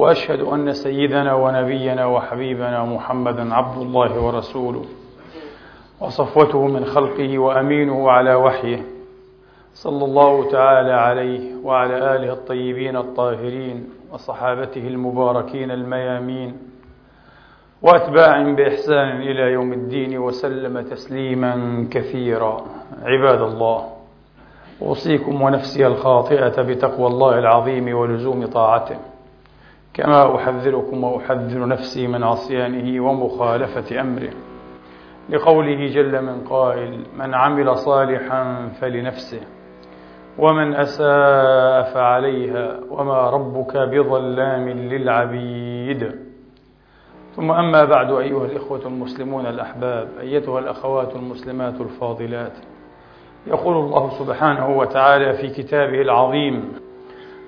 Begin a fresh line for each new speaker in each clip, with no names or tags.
وأشهد أن سيدنا ونبينا وحبيبنا محمدا عبد الله ورسوله وصفوته من خلقه وأمينه على وحيه صلى الله تعالى عليه وعلى آله الطيبين الطاهرين وصحابته المباركين الميامين وأتباع بإحسان إلى يوم الدين وسلم تسليما كثيرا. عباد الله أوصيكم ونفسي الخاطئة بتقوى الله العظيم ولزوم طاعته. كما أحذركم وأحذر نفسي من عصيانه ومخالفة أمره. لقوله جل من قائل من عمل صالحا فلنفسه ومن أساء فعليها وما ربك بظلام للعبيد. ثم أما بعد أيها الإخوة المسلمون الأحباب أيتها الأخوات المسلمات الفاضلات يقول الله سبحانه وتعالى في كتابه العظيم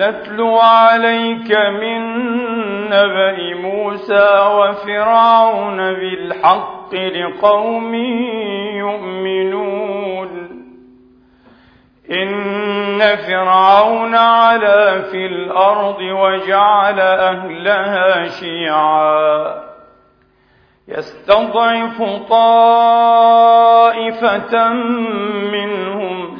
نتلو عليك من نبأ موسى وفرعون بالحق لقوم يؤمنون. إن فرعون علا في الأرض وجعل أهلها شيعاً. يستضعف طائفة منهم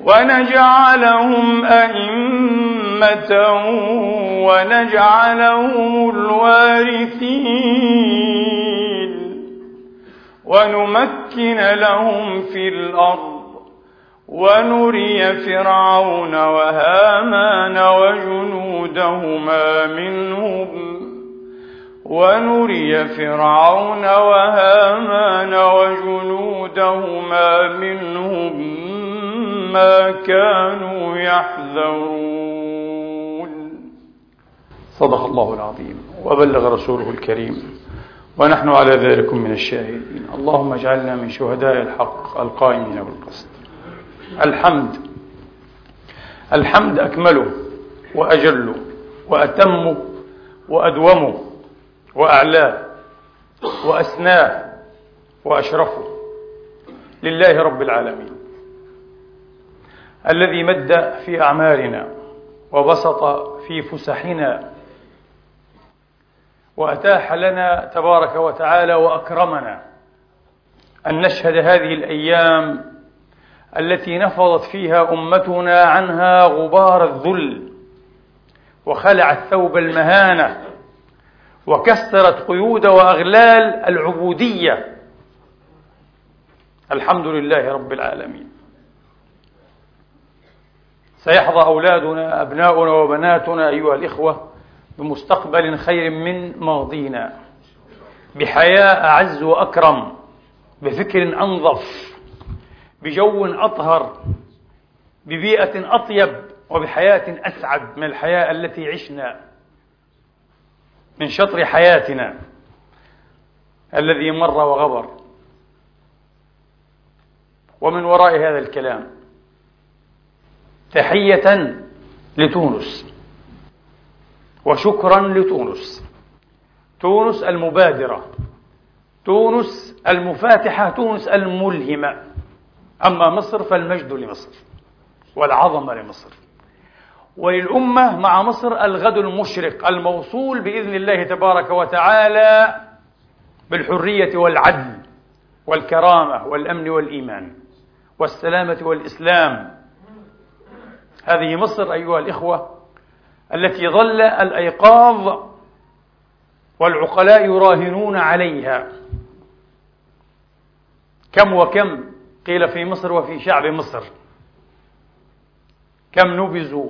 ونجعلهم أئمة ونجعلهم الوارثين. ونمكن لهم في الأرض. ونري فرعون وهامان وجنودهما منهم. ونري فرعون وهامان وجنودهما منهم. ما كانوا يحذرون. صدق الله العظيم. وبلغ رسوله الكريم. ونحن على ذلك من الشاهدين. اللهم اجعلنا من شهداء الحق القائمين بالقسط. الحمد. الحمد أكمله وأجله وأتمه وأدومه وأعلاه وأسناه وأشرفه. لله رب العالمين. الذي مد في أعمارنا وبسط في فسحنا وأتاح لنا تبارك وتعالى وأكرمنا أن نشهد هذه الأيام التي نفضت فيها أمتنا عنها غبار الذل وخلعت ثوب المهانة وكسرت قيود وأغلال العبودية. الحمد لله رب العالمين. سيحظى أولادنا أبناؤنا وبناتنا أيها الإخوة بمستقبل خير من ماضينا. بحياة أعز وأكرم بفكر أنظف بجو أطهر ببيئة أطيب وبحياة أسعد من الحياة التي عشنا. من شطر حياتنا الذي مر وغبر. ومن وراء هذا الكلام تحية لتونس وشكرا لتونس. تونس المبادرة تونس المفاتحة تونس الملهمة. أما مصر فالمجد لمصر والعظمة لمصر. وللأمة مع مصر الغد المشرق الموصول بإذن الله تبارك وتعالى بالحرية والعدل والكرامة والأمن والإيمان والسلامة والإسلام. هذه مصر أيها الإخوة التي ظل الأيقاظ والعقلاء يراهنون عليها. كم وكم قيل في مصر وفي شعب مصر. كم نبذوا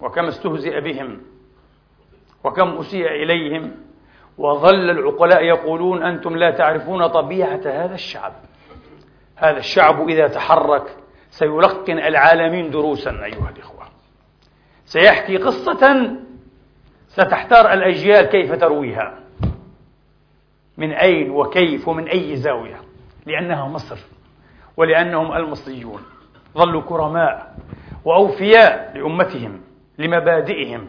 وكم استهزئ بهم وكم أسيء إليهم. وظل العقلاء يقولون أنتم لا تعرفون طبيعة هذا الشعب. هذا الشعب إذا تحرك سيلقن العالمين دروسا أيها الإخوة. سيحكي قصة ستحتار الأجيال كيف ترويها. من أين وكيف ومن أي زاوية. لأنها مصر ولأنهم المصريون. ظلوا كرماء وأوفياء لأمتهم لمبادئهم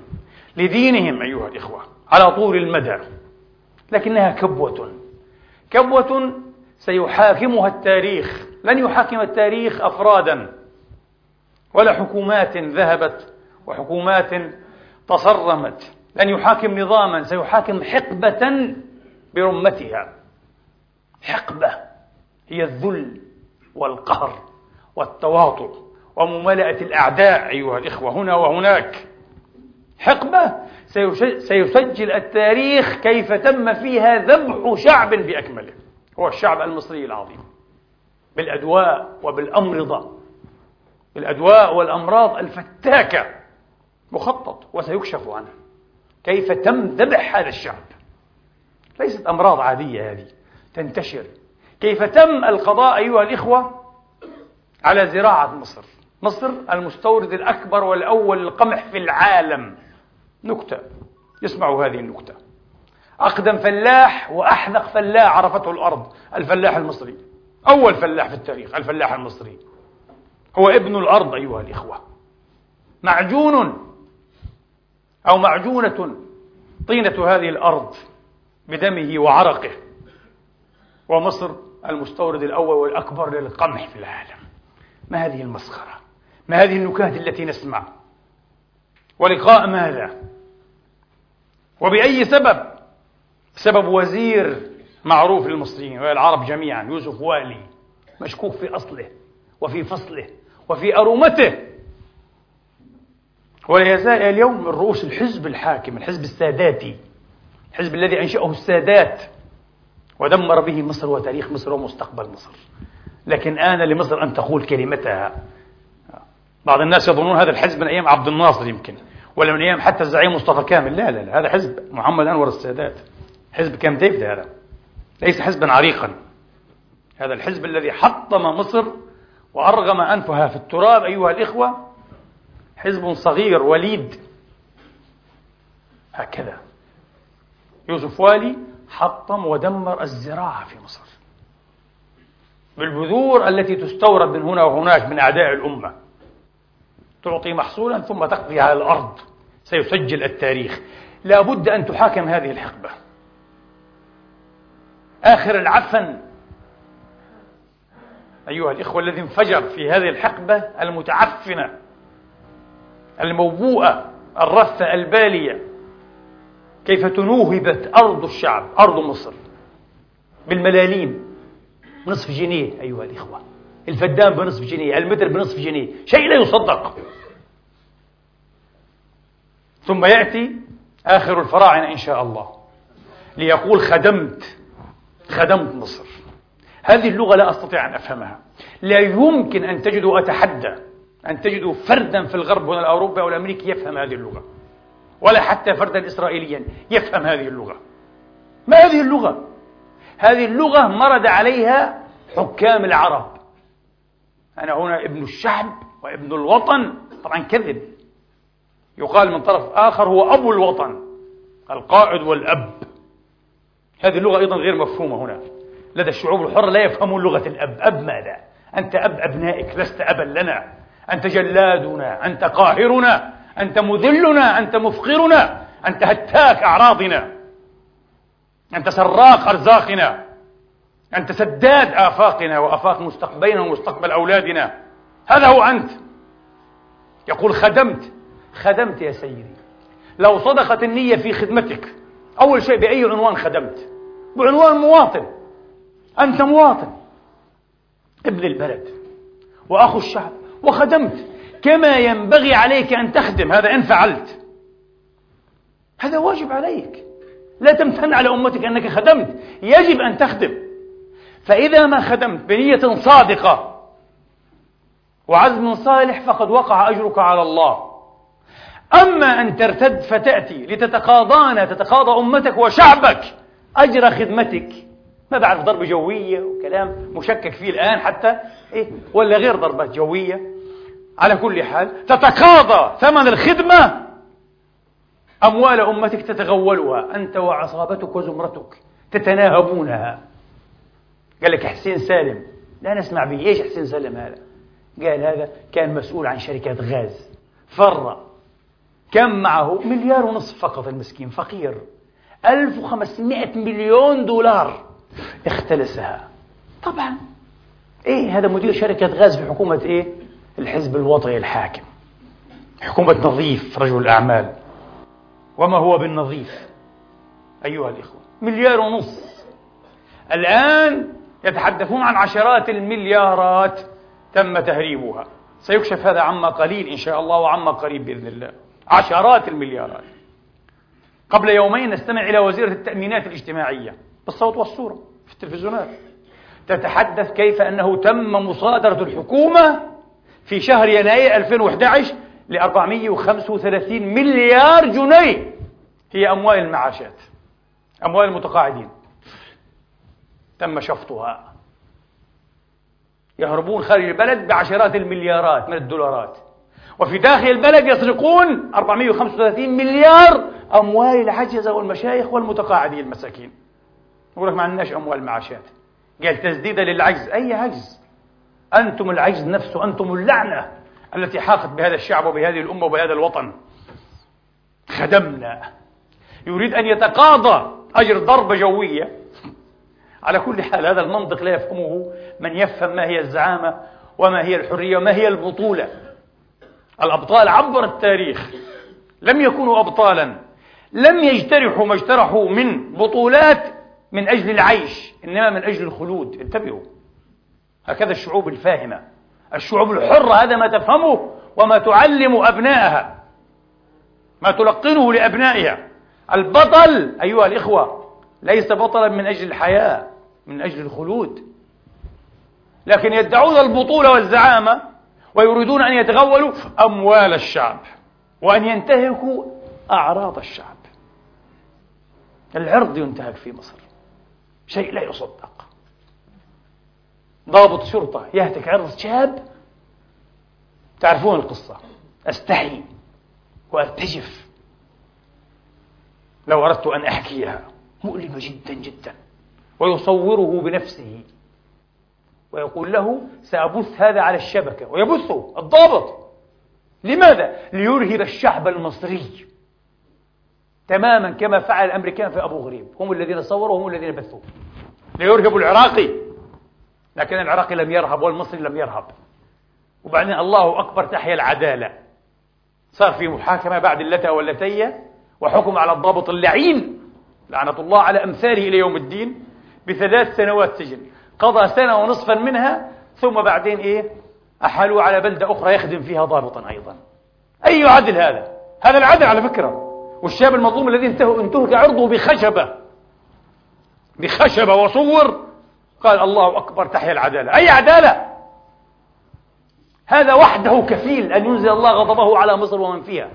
لدينهم أيها الإخوة على طول المدى. لكنها كبوة. كبوة سيحاكمها التاريخ. لن يحاكم التاريخ أفرادا. ولا حكومات ذهبت وحكومات تصرمت. لن يحاكم نظاما سيحاكم حقبة برمتها. حقبة هي الذل والقهر والتواطؤ وممالأة الأعداء أيها الإخوة هنا وهناك. حقبة سيسجل التاريخ كيف تم فيها ذبح شعب بأكمله. هو الشعب المصري العظيم. بالأدواء وبالأمرضة. بالأدواء والأمراض الفتاكة. مخطط وسيكشف عنه. كيف تم ذبح هذا الشعب؟ ليست أمراض عادية هذه. تنتشر. كيف تم القضاء أيها الإخوة على زراعة مصر؟ مصر المستورد الأكبر والأول للقمح في العالم. نكتة. اسمعوا هذه النكتة. أقدم فلاح وأحذق فلاح عرفته الأرض الفلاح المصري. أول فلاح في التاريخ الفلاح المصري. هو ابن الأرض أيها الإخوة. معجون أو معجونة طينة هذه الأرض بدمه وعرقه. ومصر المستورد الأول والأكبر للقمح في العالم. ما هذه المسخرة؟ ما هذه النكات التي نسمع؟ ولقاء ماذا؟ وبأي سبب؟ بسبب وزير معروف للمصريين والعرب جميعا يوسف والي مشكوك في أصله وفي فصله وفي أرومته. ولا يزال اليوم من رؤوس الحزب الحاكم الحزب الساداتي الحزب الذي أنشأه السادات ودمر به مصر وتاريخ مصر ومستقبل مصر. لكن آن لمصر أن تقول كلمتها. بعض الناس يظنون هذا الحزب من أيام عبد الناصر يمكن ولا من أيام حتى الزعيم مصطفى كامل. لا لا لا هذا حزب محمد أنور السادات. حزب كام؟ ديفيد هذا. ليس حزبا عريقا. هذا الحزب الذي حطم مصر وأرغم أنفها في التراب أيها الإخوة. حزب صغير وليد. هكذا. يوسف والي حطم ودمر الزراعة في مصر. بالبذور التي تستورد من هنا وهناك من أعداء الأمة. تعطي محصولا ثم تقضي على الأرض. سيسجل التاريخ. لا بد أن تحاكم هذه الحقبة. آخر العفن. أيها الإخوة الذي انفجر في هذه الحقبة المتعفنة الموبوءة الرثة البالية كيف تنوهبت أرض الشعب أرض مصر بالملاليم نصف جنيه أيها الإخوة. الفدان بنصف جنيه المتر بنصف جنيه شيء لا يصدق. ثم يأتي آخر الفراعنة إن شاء الله ليقول خدمت خدمت مصر. هذه اللغة لا أستطيع أن أفهمها. لا يمكن أن تجدوا أتحدى أن تجدوا فردا في الغرب ولا الأوروبي أو الأمريكي يفهم هذه اللغة ولا حتى فردا إسرائيليا يفهم هذه اللغة. ما هذه اللغة؟ هذه اللغة مرد عليها حكام العرب. أنا هنا ابن الشعب وابن الوطن. طبعا كذب. يقال من طرف آخر هو أبو الوطن القائد والأب. هذه اللغة أيضا غير مفهومة هنا. لدى الشعوب الحرة لا يفهمون لغة الأب. أب ماذا؟ أنت أب أبنائك لست أبا لنا. أنت جلادنا أنت قاهرنا أنت مذلنا أنت مفقرنا أنت هتاك أعراضنا. أنت سراق أرزاقنا. أنت سداد آفاقنا وآفاق مستقبلنا ومستقبل أولادنا. هذا هو أنت. يقول خدمت. خدمت يا سيدي. لو صدقت النية في خدمتك أول شيء بأي عنوان خدمت؟ بعنوان مواطن. أنت مواطن. ابن البلد وأخو الشعب وخدمت. كما ينبغي عليك أن تخدم. هذا إن فعلت. هذا واجب عليك. لا تمتن على أمتك أنك خدمت. يجب أن تخدم. فإذا ما خدمت بنية صادقة وعزم صالح فقد وقع أجرك على الله. أما أن ترتد فتأتي لتتقاضانا تتقاضى أمتك وشعبك أجر خدمتك. ما بعرف ضربة جوية وكلام مشكك فيه الآن حتى إيه؟ ولا غير ضربات جوية. على كل حال تتقاضى ثمن الخدمة. أموال أمتك تتغولها أنت وعصابتك وزمرتك تتناهبونها. قال لك حسين سالم لا نسمع به إيش حسين سالم هذا؟ قال هذا كان مسؤول عن شركات غاز. فر كم معه؟ مليار ونصف فقط المسكين فقير. 1500 مليون دولار اختلسها. طبعا. إيه هذا مدير شركة غاز في حكومة إيه؟ الحزب الوطني الحاكم. حكومة نظيف رجل الأعمال وما هو بالنظيف؟ أيها الإخوة مليار ونصف الآن يتحدثون عن عشرات المليارات تم تهريبها. سيكشف هذا عما قليل إن شاء الله وعما قريب بإذن الله. عشرات المليارات. قبل يومين نستمع إلى وزيرة التأمينات الاجتماعية بالصوت والصورة في التلفزيونات. تتحدث كيف أنه تم مصادرة الحكومة في شهر يناير 2011 ل 435 مليار جنيه. هي أموال المعاشات أموال المتقاعدين. تم شفطها. يهربون خارج البلد بعشرات المليارات من الدولارات. وفي داخل البلد يسرقون 435 مليار أموال العجزة والمشايخ والمتقاعدين المساكين. يقول لك ما عندناش أموال معاشات. قال تسديدا للعجز. أي عجز؟ أنتم العجز نفسه أنتم اللعنة التي حاقت بهذا الشعب وبهذه الأمة وبهذا الوطن. خدمنا. يريد أن يتقاضى أجر ضربة جوية. على كل حال هذا المنطق لا يفهمه من يفهم ما هي الزعامة وما هي الحرية وما هي البطولة. الأبطال عبر التاريخ. لم يكونوا أبطالا. لم يجترحوا ما اجترحوا من بطولات من أجل العيش إنما من أجل الخلود. انتبهوا. هكذا الشعوب الفاهمة. الشعوب الحرة هذا ما تفهمه وما تعلم أبنائها. ما تلقنه لأبنائها. البطل أيها الإخوة ليس بطلا من أجل الحياة من أجل الخلود. لكن يدعون البطولة والزعامة ويريدون أن يتغولوا أموال الشعب وأن ينتهكوا أعراض الشعب. العرض ينتهك في مصر. شيء لا يصدق. ضابط شرطة يهتك عرض شاب. تعرفون القصة. أستحي وأرتجف لو أردت أن أحكيها. مؤلمة جدا جدا. ويصوره بنفسه. ويقول له سأبث هذا على الشبكة ويبثه الضابط. لماذا؟ ليرهب الشعب المصري. تماما كما فعل الأمريكان في أبو غريب. هم الذين صوروا وهم الذين بثوا. ليرهبوا العراقي. لكن العراقي لم يرهب والمصري لم يرهب. وبعدين الله أكبر تحيا العدالة. صار في محاكمة بعد اللتا واللتية وحكم على الضابط اللعين لعنة الله على أمثاله إلى يوم الدين بثلاث سنوات سجن. قضى سنة ونصفا منها ثم بعدين إيه؟ أحالوا على بلدة أخرى يخدم فيها ضابطا أيضا. أي عدل هذا؟ هذا العدل على فكرة. والشاب المظلوم الذي انتهك عرضه بخشبة. بخشبة وصور. قال الله أكبر تحيا العدالة. أي عدالة؟ هذا وحده كفيل أن ينزل الله غضبه على مصر ومن فيها.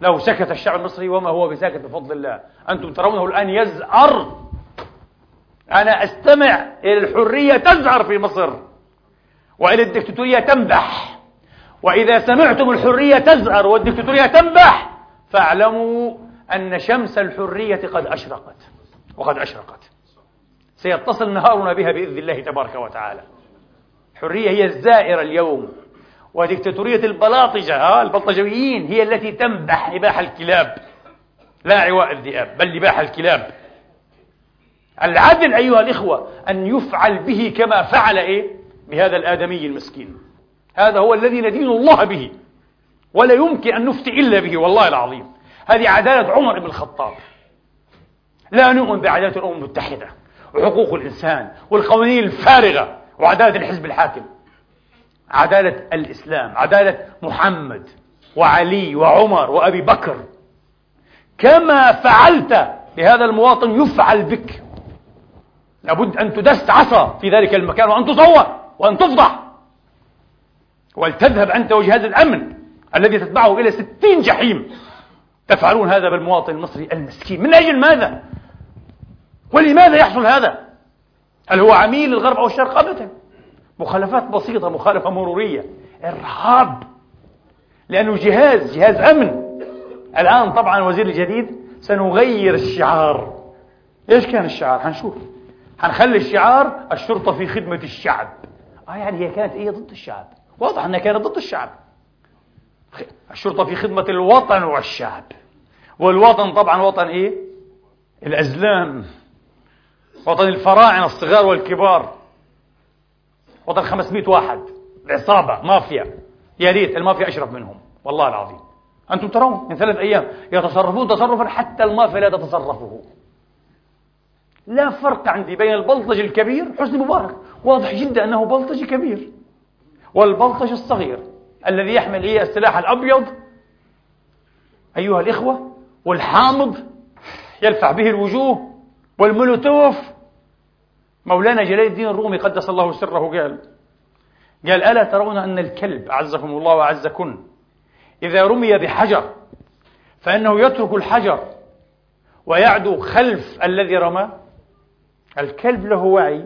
لو سكت الشعب المصري وما هو بساكت بفضل الله. أنتم ترونه الآن يزعر أنا أستمع إلى الحرية تزعر في مصر وإلى الدكتاتورية تنبح وإذا سمعتم الحرية تزعر والدكتاتورية تنبح فاعلموا أن شمس الحرية قد أشرقت وقد أشرقت. سيتصل نهارنا بها بإذن الله تبارك وتعالى. الحرية هي الزائرة اليوم وديكتاتورية البلاطجة ها البلطجويين هي التي تنبح نباح الكلاب. لا عواء الذئاب بل نباح الكلاب. العدل أيها الإخوة أن يفعل به كما فعل إيه؟ بهذا الآدمي المسكين. هذا هو الذي ندين الله به ولا يمكن أن نفتي إلا به والله العظيم. هذه عدالة عمر بن الخطاب. لا نؤمن بعدالة الأمم المتحدة وحقوق الإنسان والقوانين الفارغة وعدالة الحزب الحاكم. عدالة الإسلام عدالة محمد وعلي وعمر وأبي بكر. كما فعلت بهذا المواطن يفعل بك. لابد أن تدس عصا في ذلك المكان وأن تصور وأن تفضح. ولتذهب أنت وجهاز الأمن الذي تتبعه إلى ستين جحيم. تفعلون هذا بالمواطن المصري المسكين. من أجل ماذا؟ ولماذا يحصل هذا؟ هل هو عميل للغرب أو الشرق؟ أبدا. مخالفات بسيطة مخالفة مرورية. إرهاب. لأنه جهاز جهاز أمن. الآن طبعا الوزير الجديد سنغير الشعار. إيش كان الشعار؟ حنشوف حنخلي الشعار الشرطة في خدمة الشعب. آه يعني هي كانت إيه ضد الشعب؟ واضح أنها كانت ضد الشعب. الشرطة في خدمة الوطن والشعب. والوطن طبعا وطن إيه؟ الأزلام. وطن الفراعنة الصغار والكبار. وطن 500 واحد. عصابة مافيا. يا ريت المافيا أشرف منهم. والله العظيم. أنتم ترون من ثلاث أيام يتصرفون تصرفا حتى المافيا لا تتصرفه. لا فرق عندي بين البلطجي الكبير حسني مبارك واضح جدا أنه بلطجي كبير والبلطجي الصغير الذي يحمل إيه السلاح الأبيض. أيها الإخوة والحامض يلفع به الوجوه والمولوتوف. مولانا جلال الدين الرومي قدس الله سره قال قال ألا ترون أن الكلب أعزكم الله وأعزكن إذا رمي بحجر فإنه يترك الحجر ويعدو خلف الذي رمى. الكلب له وعي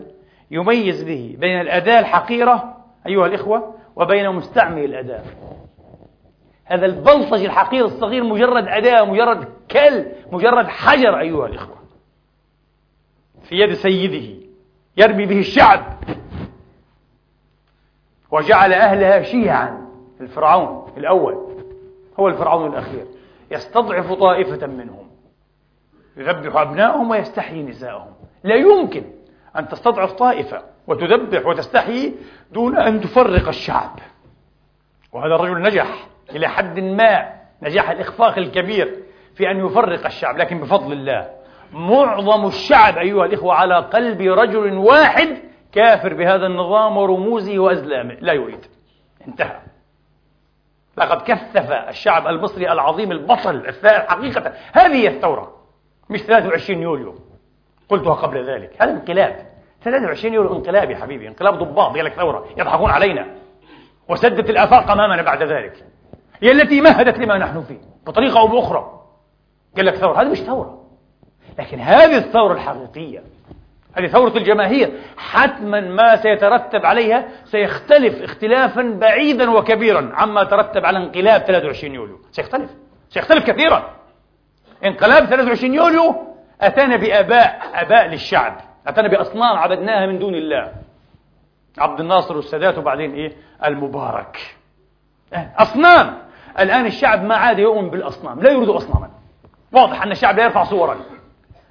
يميز به بين الأداة الحقيرة أيها الإخوة وبين مستعمل الأداة. هذا البلطج الحقير الصغير مجرد أداة مجرد كلب مجرد حجر أيها الإخوة في يد سيده يرمي به الشعب. وجعل أهلها شيعا الفرعون الأول هو الفرعون الأخير. يستضعف طائفة منهم يذبح أبنائهم ويستحيي نساءهم. لا يمكن أن تستضعف طائفة وتذبح وتستحيي دون أن تفرق الشعب. وهذا الرجل نجح إلى حد ما نجاح الإخفاق الكبير في أن يفرق الشعب لكن بفضل الله معظم الشعب أيها الإخوة على قلب رجل واحد كافر بهذا النظام ورموزه وأزلامه. لا يريد. انتهى. لقد كثف الشعب المصري العظيم البطل الثائر حقيقة هذه الثورة مش 23 يوليو. قلتها قبل ذلك. هذا انقلاب. 23 يوليو انقلاب يا حبيبي. انقلاب ضباط قال لك ثورة يضحكون علينا. وسدت الآفاق أمامنا بعد ذلك. هي التي مهدت لما نحن فيه بطريقة أو بأخرى. قال لك ثورة. هذه مش ثورة. لكن هذه الثورة الحقيقية هذه ثورة الجماهير حتما ما سيترتب عليها سيختلف اختلافا بعيدا وكبيرا عما ترتب على انقلاب 23 يوليو. سيختلف. سيختلف كثيرا. انقلاب 23 يوليو أتانا بآباء آباء للشعب. أتانا بأصنام عبدناها من دون الله. عبد الناصر والسادات وبعدين إيه؟ المبارك. أصنام. الآن الشعب ما عاد يؤمن بالأصنام لا يريد أصناما. واضح أن الشعب لا يرفع صورا.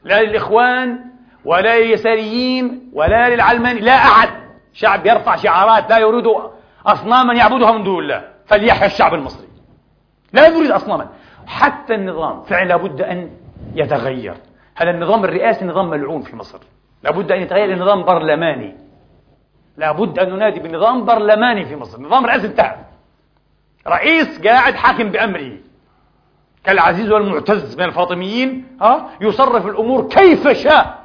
لا للإخوان ولا لليساريين ولا للعلماني لا أحد. شعب يرفع شعارات لا يريد أصناما يعبدها من دون الله. فليحيا الشعب المصري. لا يريد أصناما. حتى النظام فعلا لابد أن يتغير. هذا النظام الرئاسي نظام ملعون في مصر. لابد أن يتغير نظام برلماني. لابد أن ننادي بنظام برلماني في مصر. نظام الرئاسي انتهى رئيس قاعد حاكم بأمره كالعزيز والمعتز من الفاطميين ها يصرف الأمور كيف شاء.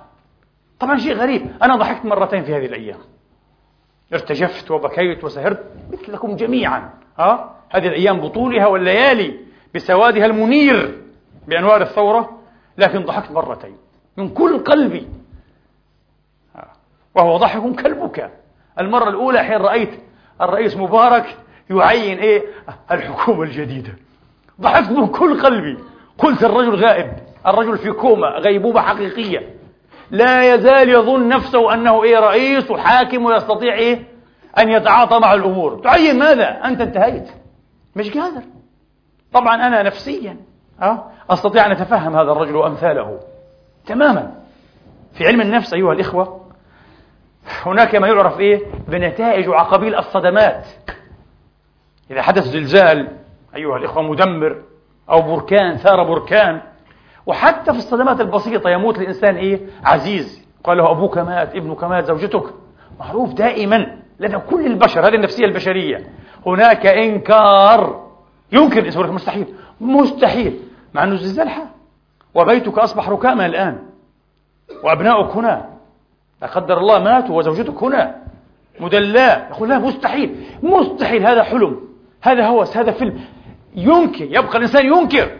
طبعا شيء غريب. أنا ضحكت مرتين في هذه الأيام. ارتجفت وبكيت وسهرت مثلكم جميعا ها. هذه الأيام بطولها والليالي بسوادها المنير بأنوار الثورة. لكن ضحكت مرتين. من كل قلبي. وهو ضحك كالبكاء المرة الأولى حين رأيت الرئيس مبارك يعين إيه؟ الحكومة الجديدة. ضحكت من كل قلبي. قلت الرجل غائب. الرجل في كوما غيبوبة حقيقية. لا يزال يظن نفسه أنه إيه؟ رئيس وحاكم ويستطيع إيه؟ أن يتعاطى مع الأمور. تعين ماذا؟ أنت انتهيت. مش قادر. طبعا أنا نفسيا؟ أستطيع أن أتفهم هذا الرجل وأمثاله تماما. في علم النفس أيها الإخوة هناك ما يعرف إيه بنتائج وعقابيل الصدمات. إذا حدث زلزال أيها الإخوة مدمر أو بركان ثار بركان وحتى في الصدمات البسيطة يموت الإنسان إيه؟ عزيز. قال له أبوك مات ابنك مات زوجتك. معروف دائما لدى كل البشر هذه النفسية البشرية. هناك إنكار. ينكر الإنسان مستحيل. مستحيل. مع أنه الزلزال حال وبيتك أصبح ركاما الآن. وأبنائك هنا. لا قدر الله ماتوا وزوجتك هنا. مدلاء يقول لا مستحيل. مستحيل هذا حلم. هذا هوس هذا فيلم. ينكر. يبقى الإنسان ينكر.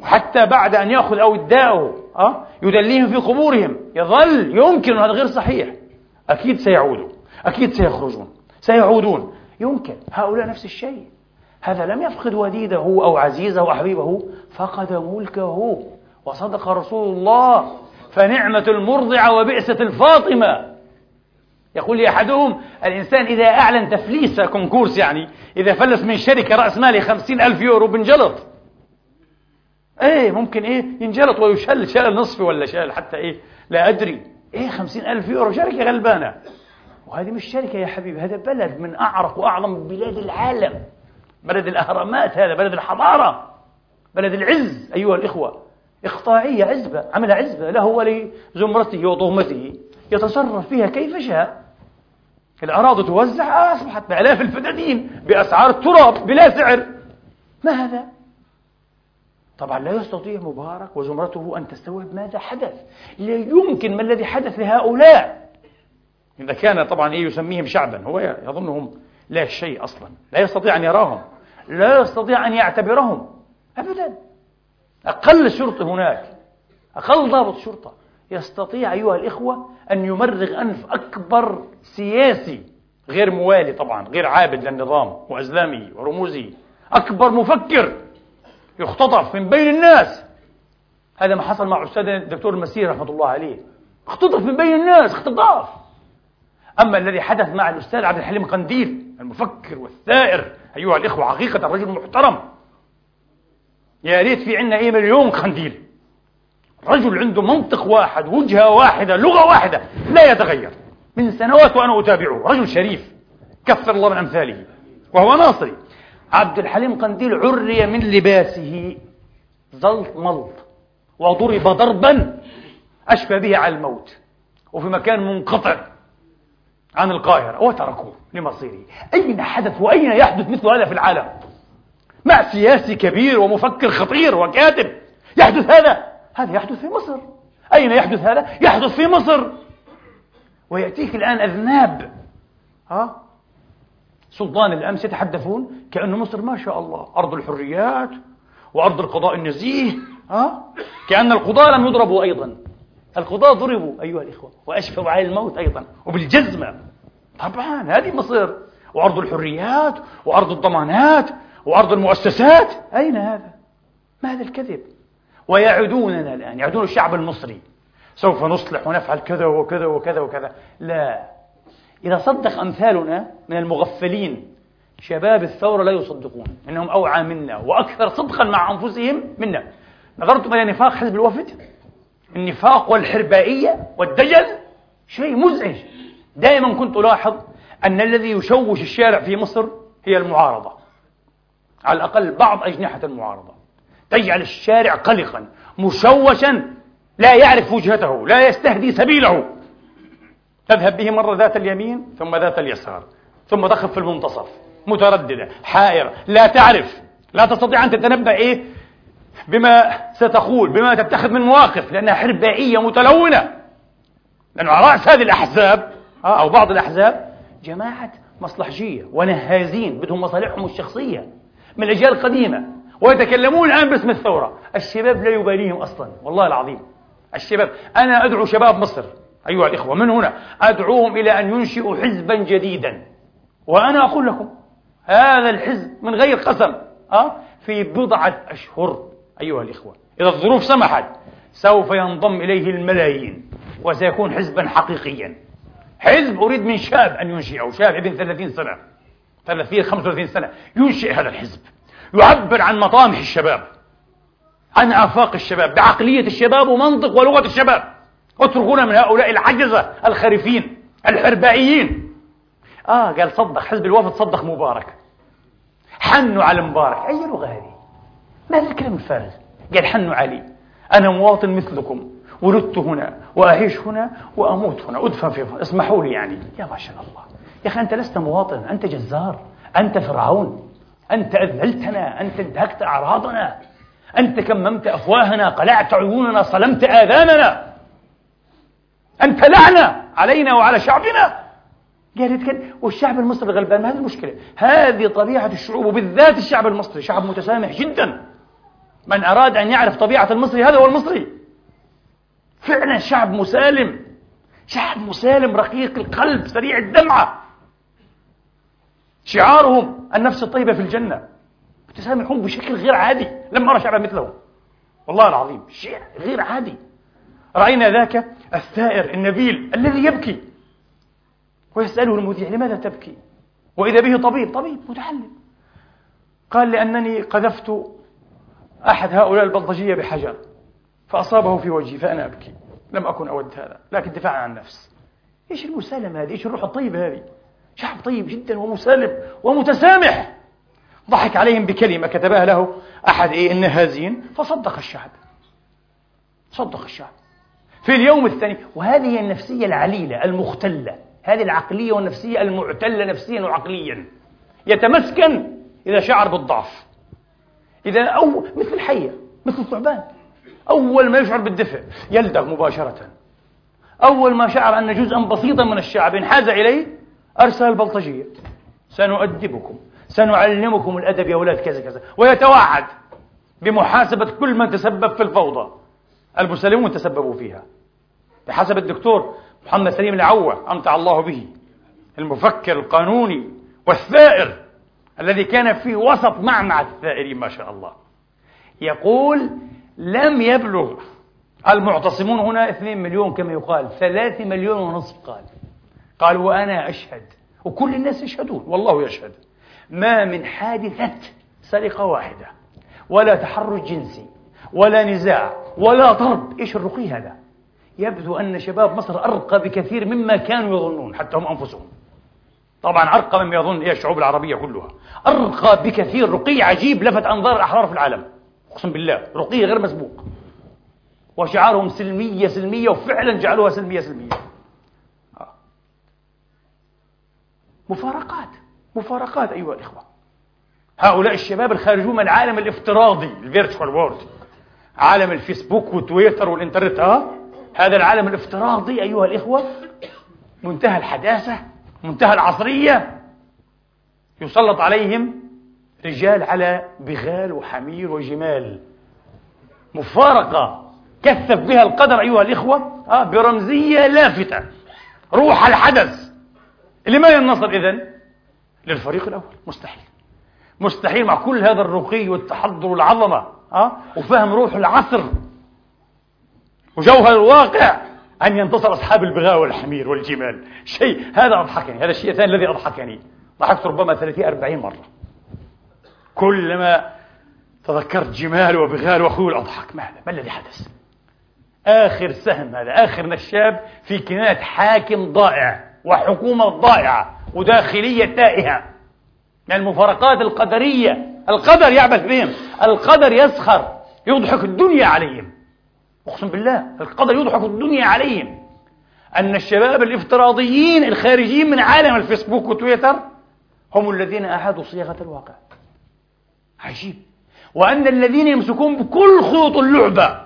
وحتى بعد أن يأخذ أوداءه أه؟ يدليهم في قبورهم. يظل ينكر أن هذا غير صحيح. أكيد سيعودوا. أكيد سيخرجون. سيعودون. يمكن هؤلاء نفس الشيء. هذا لم يفقد وديده أو عزيزه أو حبيبه فقد ملكه وصدق رسول الله. فنعمة المرضعة وبئسة الفاطمة. يقول لي أحدهم الإنسان إذا أعلن تفليس كونكورس يعني إذا فلس من شركة رأس مالي خمسين ألف يورو بنجلط. إيه ممكن إيه ينجلط ويشل شال نصفي ولا شال حتى إيه لا أدري. إيه خمسين ألف يورو شركة غلبانة. وهذه مش شركة يا حبيبي هذا بلد من أعرق وأعظم بلاد العالم. بلد الأهرامات هذا بلد الحضارة بلد العز أيها الإخوة. إقطاعية عزبة عمل عزبة له ولزمرته وطغمته يتصرف فيها كيف شاء. الأراضي توزع أصبحت بآلاف الفدادين بأسعار التراب بلا سعر. ما هذا؟ طبعا لا يستطيع مبارك وزمرته أن تستوعب ماذا حدث. لا يمكن ما الذي حدث لهؤلاء. إذا كان طبعا يسميهم شعبا هو يظنهم لا شيء أصلا. لا يستطيع أن يراهم. لا يستطيع أن يعتبرهم. أبدا. أقل شرطة هناك أقل ضابط شرطة. يستطيع أيها الإخوة أن يمرغ أنف أكبر سياسي غير موالي طبعا غير عابد للنظام وأزلامي ورموزي. أكبر مفكر يختطف من بين الناس. هذا ما حصل مع أستاذنا الدكتور المسير رحمة الله عليه. اختطف من بين الناس اختطاف. أما الذي حدث مع الأستاذ عبد الحليم قنديل المفكر والثائر. أيها الإخوة حقيقة رجل محترم. يا ريت في عندنا إيه مليون قنديل رجل عنده منطق واحد وجهة واحدة لغة واحدة لا يتغير. من سنوات وأنا أتابعه. رجل شريف كثر الله من أمثاله وهو ناصري. عبد الحليم قنديل عري من لباسه زلط ملط وضرب ضربا أشبه به على الموت وفي مكان منقطع. عن القاهرة وتركوه لمصيره. أين حدث وأين يحدث مثل هذا في العالم؟ مع سياسي كبير ومفكر خطير وكاتب يحدث هذا. هذا يحدث في مصر. أين يحدث هذا؟ يحدث في مصر. ويأتيك الآن أذناب. ها؟ سلطان الأمس يتحدثون كأن مصر ما شاء الله. أرض الحريات وأرض القضاء النزيه. ها؟ كأن القضاة لم يضربوا أيضا. القضاة ضربوا أيها الإخوة وأشفوا على الموت أيضا وبالجزمة طبعا هذه مصر وأرض الحريات وأرض الضمانات وأرض المؤسسات. أين هذا؟ ما هذا الكذب؟ ويعدوننا الآن. يعدون الشعب المصري. سوف نصلح ونفعل كذا وكذا وكذا وكذا. لا. إذا صدق أمثالنا من المغفلين شباب الثورة لا يصدقون. إنهم أوعى منا وأكثر صدقا مع أنفسهم منا. نظرتم إلى نفاق حزب الوفد؟ النفاق والحربائية والدجل شيء مزعج. دائما كنت ألاحظ أن الذي يشوش الشارع في مصر هي المعارضة. على الأقل بعض أجنحة المعارضة. تجعل الشارع قلقا مشوشا لا يعرف وجهته لا يستهدي سبيله. تذهب به مرة ذات اليمين ثم ذات اليسار ثم تخف في المنتصف. مترددة حائرة لا تعرف لا تستطيع أن تتنبأ إيه؟ بما ستقول بما تتخذ من مواقف لأنها حربائية متلونة. لأنه على رأس هذه الأحزاب آه، أو بعض الأحزاب جماعة مصلحجية ونهازين بدهم مصالحهم الشخصية من الأجيال القديمة ويتكلمون الآن باسم الثورة. الشباب لا يباليهم أصلا والله العظيم. الشباب أنا أدعو شباب مصر أيها الإخوة من هنا؟ أدعوهم إلى أن ينشئوا حزبا جديدا. وأنا أقول لكم هذا الحزب من غير قسم أه؟ في بضعة أشهر. أيها الإخوة إذا الظروف سمحت سوف ينضم إليه الملايين وسيكون حزبا حقيقيا. حزب أريد من شاب أن ينشئه شاب ابن 30 سنة 30 35 سنة ينشئ هذا الحزب. يعبر عن مطامح الشباب عن آفاق الشباب بعقلية الشباب ومنطق ولغة الشباب. اتركونا من هؤلاء العجزة الخريفين الحربائيين. آه قال صدق حزب الوفد صدق مبارك. حنوا على مبارك. أي لغة هذه؟ ما هذا الكلام الفارغ قال حنوا علي أنا مواطن مثلكم ولدت هنا وأعيش هنا وأموت هنا أدفن في اسمحوا لي يعني. يا ما شاء الله. يا أخي أنت لست مواطن أنت جزار أنت فرعون أنت أذللتنا أنت انتهكت أعراضنا أنت كممت أفواهنا قلعت عيوننا صلمت آذاننا أنت لعنة علينا وعلى شعبنا. قال والشعب المصري غلبان ما هذه المشكلة. هذه طبيعة الشعوب وبالذات الشعب المصري شعب متسامح جدا. من أراد أن يعرف طبيعة المصري هذا هو المصري. فعلا شعب مسالم. شعب مسالم رقيق القلب سريع الدمعة. شعارهم النفس الطيبة في الجنة. متسامحون بشكل غير عادي. لم أرى شعبا مثلهم والله العظيم شيء غير عادي. رأينا ذاك الثائر النبيل الذي يبكي. ويسأله المذيع لماذا تبكي؟ وإذا به طبيب طبيب متعلم. قال لأنني قذفت أحد هؤلاء البلطجية بحجر فأصابه في وجهي فأنا أبكي. لم أكن أود هذا لكن دفاعا عن النفس إيش المسالمة هذه؟ إيش الروح الطيبة هذه؟ شعب طيب جدا ومسالم ومتسامح. ضحك عليهم بكلمة كتبها له أحد إيه النهازين فصدق الشعب. صدق الشعب. في اليوم الثاني وهذه النفسية العليلة المختلة. هذه العقلية والنفسية المعتلة نفسيا وعقليا. يتمسكن إذا شعر بالضعف. إذا أو مثل الحية مثل الثعبان. أول ما يشعر بالدفء يلدغ مباشرة. أول ما شعر أن جزءا بسيطا من الشعب انحاز إليه أرسل البلطجية سنؤدبكم سنعلمكم الأدب يا أولاد كذا كذا. ويتوعد بمحاسبة كل من تسبب في الفوضى. المسلمون تسببوا فيها. بحسب الدكتور محمد سليم العوة أمتع الله به المفكر القانوني والثائر. الذي كان في وسط معمعة الثائرين ما شاء الله. يقول لم يبلغ المعتصمون هنا اثنين مليون كما يقال ثلاثة مليون ونصف قال. قال وأنا أشهد وكل الناس يشهدون والله يشهد. ما من حادثة سرقة واحدة ولا تحرش جنسي ولا نزاع ولا ضرب. إيش الرقي هذا؟ يبدو أن شباب مصر أرقى بكثير مما كانوا يظنون حتى هم أنفسهم. طبعا أرقى مما يظن هي الشعوب العربية كلها. أرقى بكثير رقي عجيب لفت أنظار الأحرار في العالم. أقسم بالله رقي غير مسبوق. وشعارهم سلمية سلمية وفعلا جعلوها سلمية سلمية. آه. مفارقات مفارقات أيها الإخوة. هؤلاء الشباب الخارجون من العالم الافتراضي ال virtual world عالم الفيسبوك والتويتر والإنترنت ها هذا العالم الافتراضي أيها الإخوة منتهى الحداثة منتهى العصرية يسلط عليهم رجال على بغال وحمير وجمال. مفارقة كثف بها القدر أيها الإخوة. آه برمزية لافتة. روح الحدث. لمن النصر إذن؟ للفريق الأول. مستحيل. مستحيل مع كل هذا الرقي والتحضر والعظمة. أه؟ وفهم روح العصر. وجوهر الواقع أن ينتصر أصحاب البغاء والحمير والجمال. شيء هذا أضحكني. هذا الشيء الثاني الذي أضحكني. ضحكت ربما 30 40 مرة. كلما تذكرت جمال وبغال وخيول أضحك. ما هذا؟ ما الذي حدث؟ آخر سهم هذا آخر نشاب في كناية حاكم ضائع وحكومة ضائعة وداخلية تائهة. من المفارقات القدرية. القدر يعبث بهم. القدر يسخر. يضحك الدنيا عليهم. أقسم بالله القدر يضحك الدنيا عليهم. أن الشباب الافتراضيين الخارجين من عالم الفيسبوك وتويتر هم الذين أعادوا صياغة الواقع. عجيب. وأن الذين يمسكون بكل خطوط اللعبة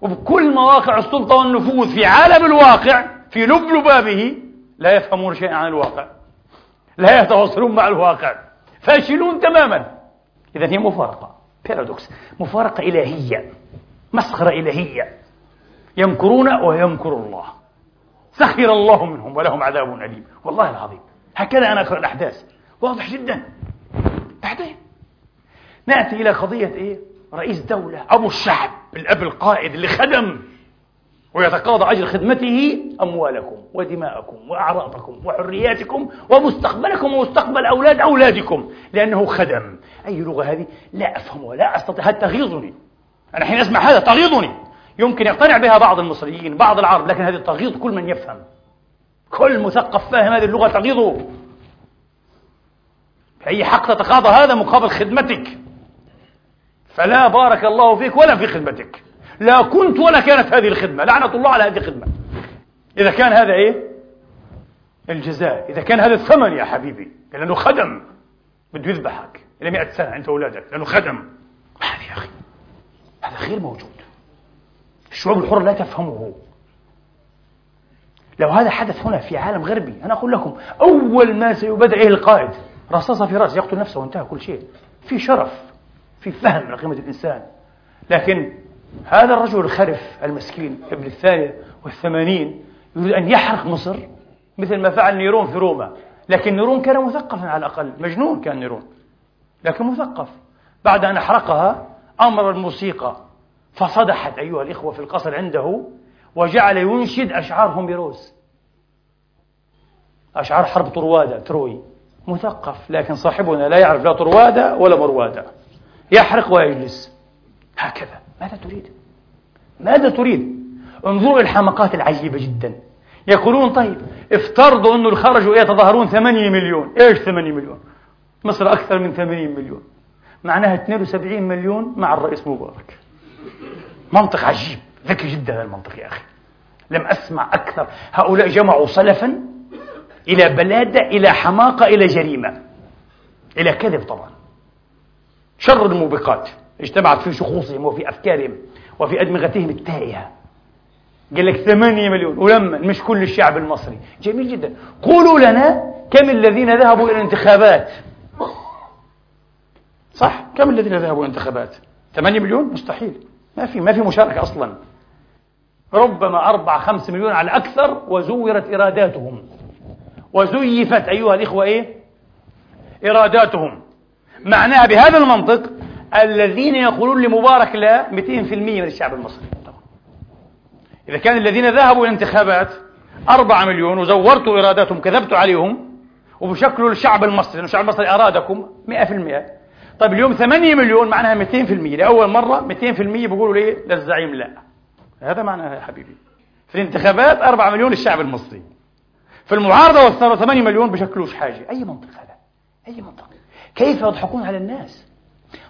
وبكل مواقع السلطة والنفوذ في عالم الواقع في لب لبابه لا يفهمون شيئا عن الواقع. لا يتواصلون مع الواقع. فاشلون تماما. إذا هي مفارقة. بارادوكس مفارقة إلهية. مسخرة إلهية. يمكرون ويمكر الله. سخر الله منهم ولهم عذاب أليم. والله العظيم. هكذا أنا أقرأ الأحداث. واضح جدا. بعدين نأتي إلى قضية إيه؟ رئيس دولة أبو الشعب الأب القائد اللي خدم ويتقاضى أجر خدمته أموالكم ودماءكم وأعراضكم وحرياتكم ومستقبلكم ومستقبل أولاد أولادكم لأنه خدم. أي لغة هذه؟ لا أفهم ولا أستطيع. هل تغيظني؟ أنا حين أسمع هذا تغيظني.
يمكن يقتنع بها بعض المصريين بعض العرب لكن هذه تغيظ كل من يفهم. كل مثقف فاهم هذه اللغة تغيظه بأي حق تتقاضى هذا مقابل خدمتك. فلا بارك الله فيك ولا في خدمتك. لا كنت ولا كانت هذه الخدمة. لعنة الله على هذه الخدمة. إذا كان هذا إيه؟ الجزاء. إذا كان هذا الثمن يا حبيبي لأنه خدم. بده يذبحك. إلى مئة سنة أنت وأولادك لأنه خدم. هذا يا أخي هذا غير موجود. الشعوب الحرة لا تفهمه. لو هذا حدث هنا في عالم غربي أنا أقول لكم أول ما سيبدأ إيه القائد رصاصة في رأس يقتل نفسه وانتهى كل شيء. في شرف في فهم لقيمة الإنسان. لكن هذا الرجل الخرف المسكين ابن الثانية والثمانين يريد أن يحرق مصر مثل ما فعل نيرون في روما. لكن نيرون كان مثقفا على الأقل مجنون كان نيرون لكن مثقف. بعد أن أحرقها أمر الموسيقى فصدحت أيها الإخوة في القصر عنده وجعل ينشد أشعار هوميروس أشعار حرب طروادة تروي. مثقف لكن صاحبنا لا يعرف لا طروادة ولا مروادة. يحرق ويجلس. هكذا. ماذا تريد؟ ماذا تريد؟ انظروا الحمقات العجيبة جدا. يقولون طيب افترضوا أنه خرجوا يتظاهرون 8 مليون. إيش 8 مليون؟ مصر أكثر من 80 مليون. معناها 72 مليون مع الرئيس مبارك. منطق عجيب. ذكي جدا هذا المنطق يا أخي. لم أسمع أكثر. هؤلاء جمعوا سلفا إلى بلاده إلى حماقة إلى جريمة. إلى كذب طبعا. شر الموبقات. اجتمعت في شخوصهم وفي أفكارهم وفي أدمغتهم التائهة. قال لك ثمانية مليون. ولما مش كل الشعب المصري. جميل جدا. قولوا لنا كم الذين ذهبوا إلى الانتخابات. صح؟ كم الذين ذهبوا إلى الانتخابات؟ 8 مليون؟ مستحيل. ما في ما في مشاركة أصلا. ربما أربعة خمسة مليون على الأكثر وزورت إراداتهم. وزيفت أيها الإخوة إيه؟ إراداتهم. معناها بهذا المنطق الذين يقولون لمبارك لا 200% من الشعب المصري. إذا كان الذين ذهبوا إلى الانتخابات أربعة مليون وزورتوا إرادتهم كذبتوا عليهم وبشكلوا الشعب المصري لأن الشعب المصري أرادكم مئة في المئة. طيب اليوم ثمانية مليون معناها مئتين في المئة. لأول مرة مئتين في المئة بيقولوا ليه؟ للزعيم لا. هذا معناها يا حبيبي. في الانتخابات أربعة مليون الشعب المصري. في المعارضة والثورة ثمانية مليون بشكلوش حاجة. أي منطق هذا؟ أي منطق؟ كيف يضحكون على الناس؟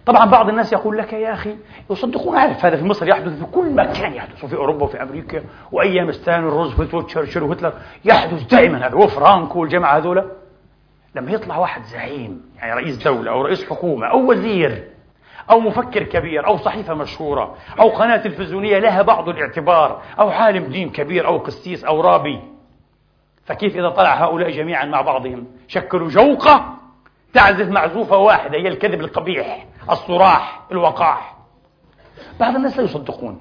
طبعا بعض الناس يقول لك يا أخي يصدقون عارف هذا في مصر يحدث في كل مكان يحدث. وفي أوروبا وفي أمريكا. وأيام ستالين روزفلت وتشرشل وهتلر. يحدث دائما هذا. وفرانكو والجماعة هذولا. لما يطلع واحد زعيم يعني رئيس دولة أو رئيس حكومة أو وزير أو مفكر كبير أو صحيفة مشهورة أو قناة تلفزيونية لها بعض الاعتبار أو عالم دين كبير أو قسيس أو rabbi. فكيف إذا طلع هؤلاء جميعا مع بعضهم؟ شكلوا جوقة تعزف معزوفة واحدة هي الكذب القبيح الصراح الوقاح. بعض الناس لا يصدقون.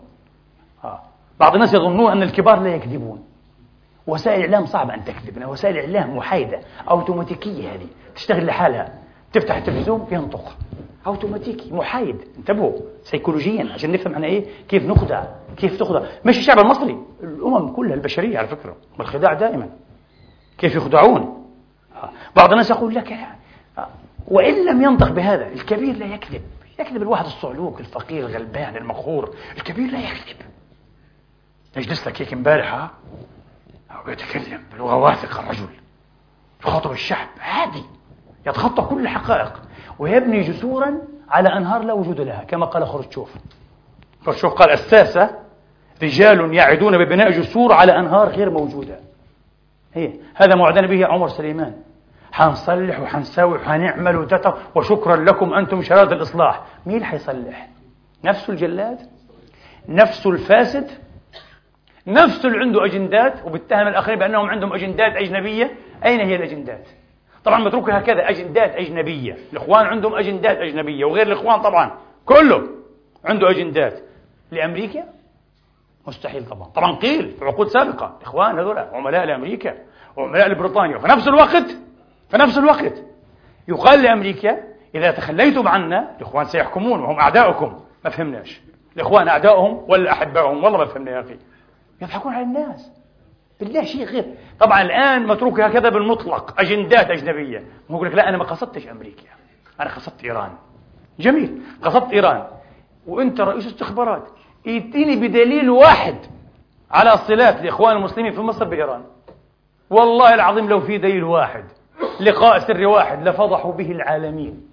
آه. بعض الناس يظنون أن الكبار لا يكذبون. وسائل الإعلام صعب أن تكذب وسائل الإعلام محايدة أوتوماتيكية هذه. تشتغل لحالها. تفتح التلفزيون ينطق أوتوماتيكي محايد انتبهوا سيكولوجيا عشان نفهم إحنا إيه كيف نخدع كيف تخدع. مش الشعب المصري الأمم كلها البشرية على فكرة والخداع دائما. كيف يخدعون؟ آه. بعض الناس يقول لك وإن لم ينطق بهذا الكبير لا يكذب. يكذب الواحد الصعلوك الفقير الغلبان المقهور. الكبير لا يكذب. يجلس لك هيك امبارح ها ويتكلم بلغة واثقة الرجل يخاطب الشعب عادي. يتخطى كل الحقائق ويبني جسورا على أنهار لا وجود لها كما قال خروتشوف خروتشوف قال الساسة رجال يعدون ببناء جسور على أنهار غير موجودة. هي هذا معدن به عمر سليمان. حنصلح وحنسوي وحنعمل وشكرا لكم أنتم شرارة الإصلاح. مين حيصلح؟ نفسه الجلاد؟ نفسه الفاسد؟ نفسه اللي عنده أجندات وبيتهم الآخرين بأنهم عندهم أجندات أجنبية. أين هي الأجندات؟ طبعا متروك هكذا أجندات أجنبية. الإخوان عندهم أجندات أجنبية وغير الإخوان طبعا. كله عنده أجندات. لأمريكا؟ مستحيل طبعا. طبعا قيل في عقود سابقة. الإخوان هذول عملاء لأمريكا وعملاء لبريطانيا. وفي نفس الوقت في نفس الوقت يقال لأمريكا إذا تخليتم عنا الإخوان سيحكمون وهم أعداؤكم. ما فهمناش. الإخوان أعداؤهم ولا أحبائهم والله ما فهمنا يا أخي. يضحكون على الناس. بالله شيء غير. طبعا الآن متروك هكذا بالمطلق أجندات أجنبية. يقول لك لا أنا ما قصدتش أمريكا. أنا قصدت إيران. جميل. قصدت إيران. وأنت رئيس استخبارات. يأتيني بدليل واحد على صلات الإخوان المسلمين في مصر بإيران. والله العظيم لو في دليل واحد لقاء سري واحد لفضحوا به العالمين.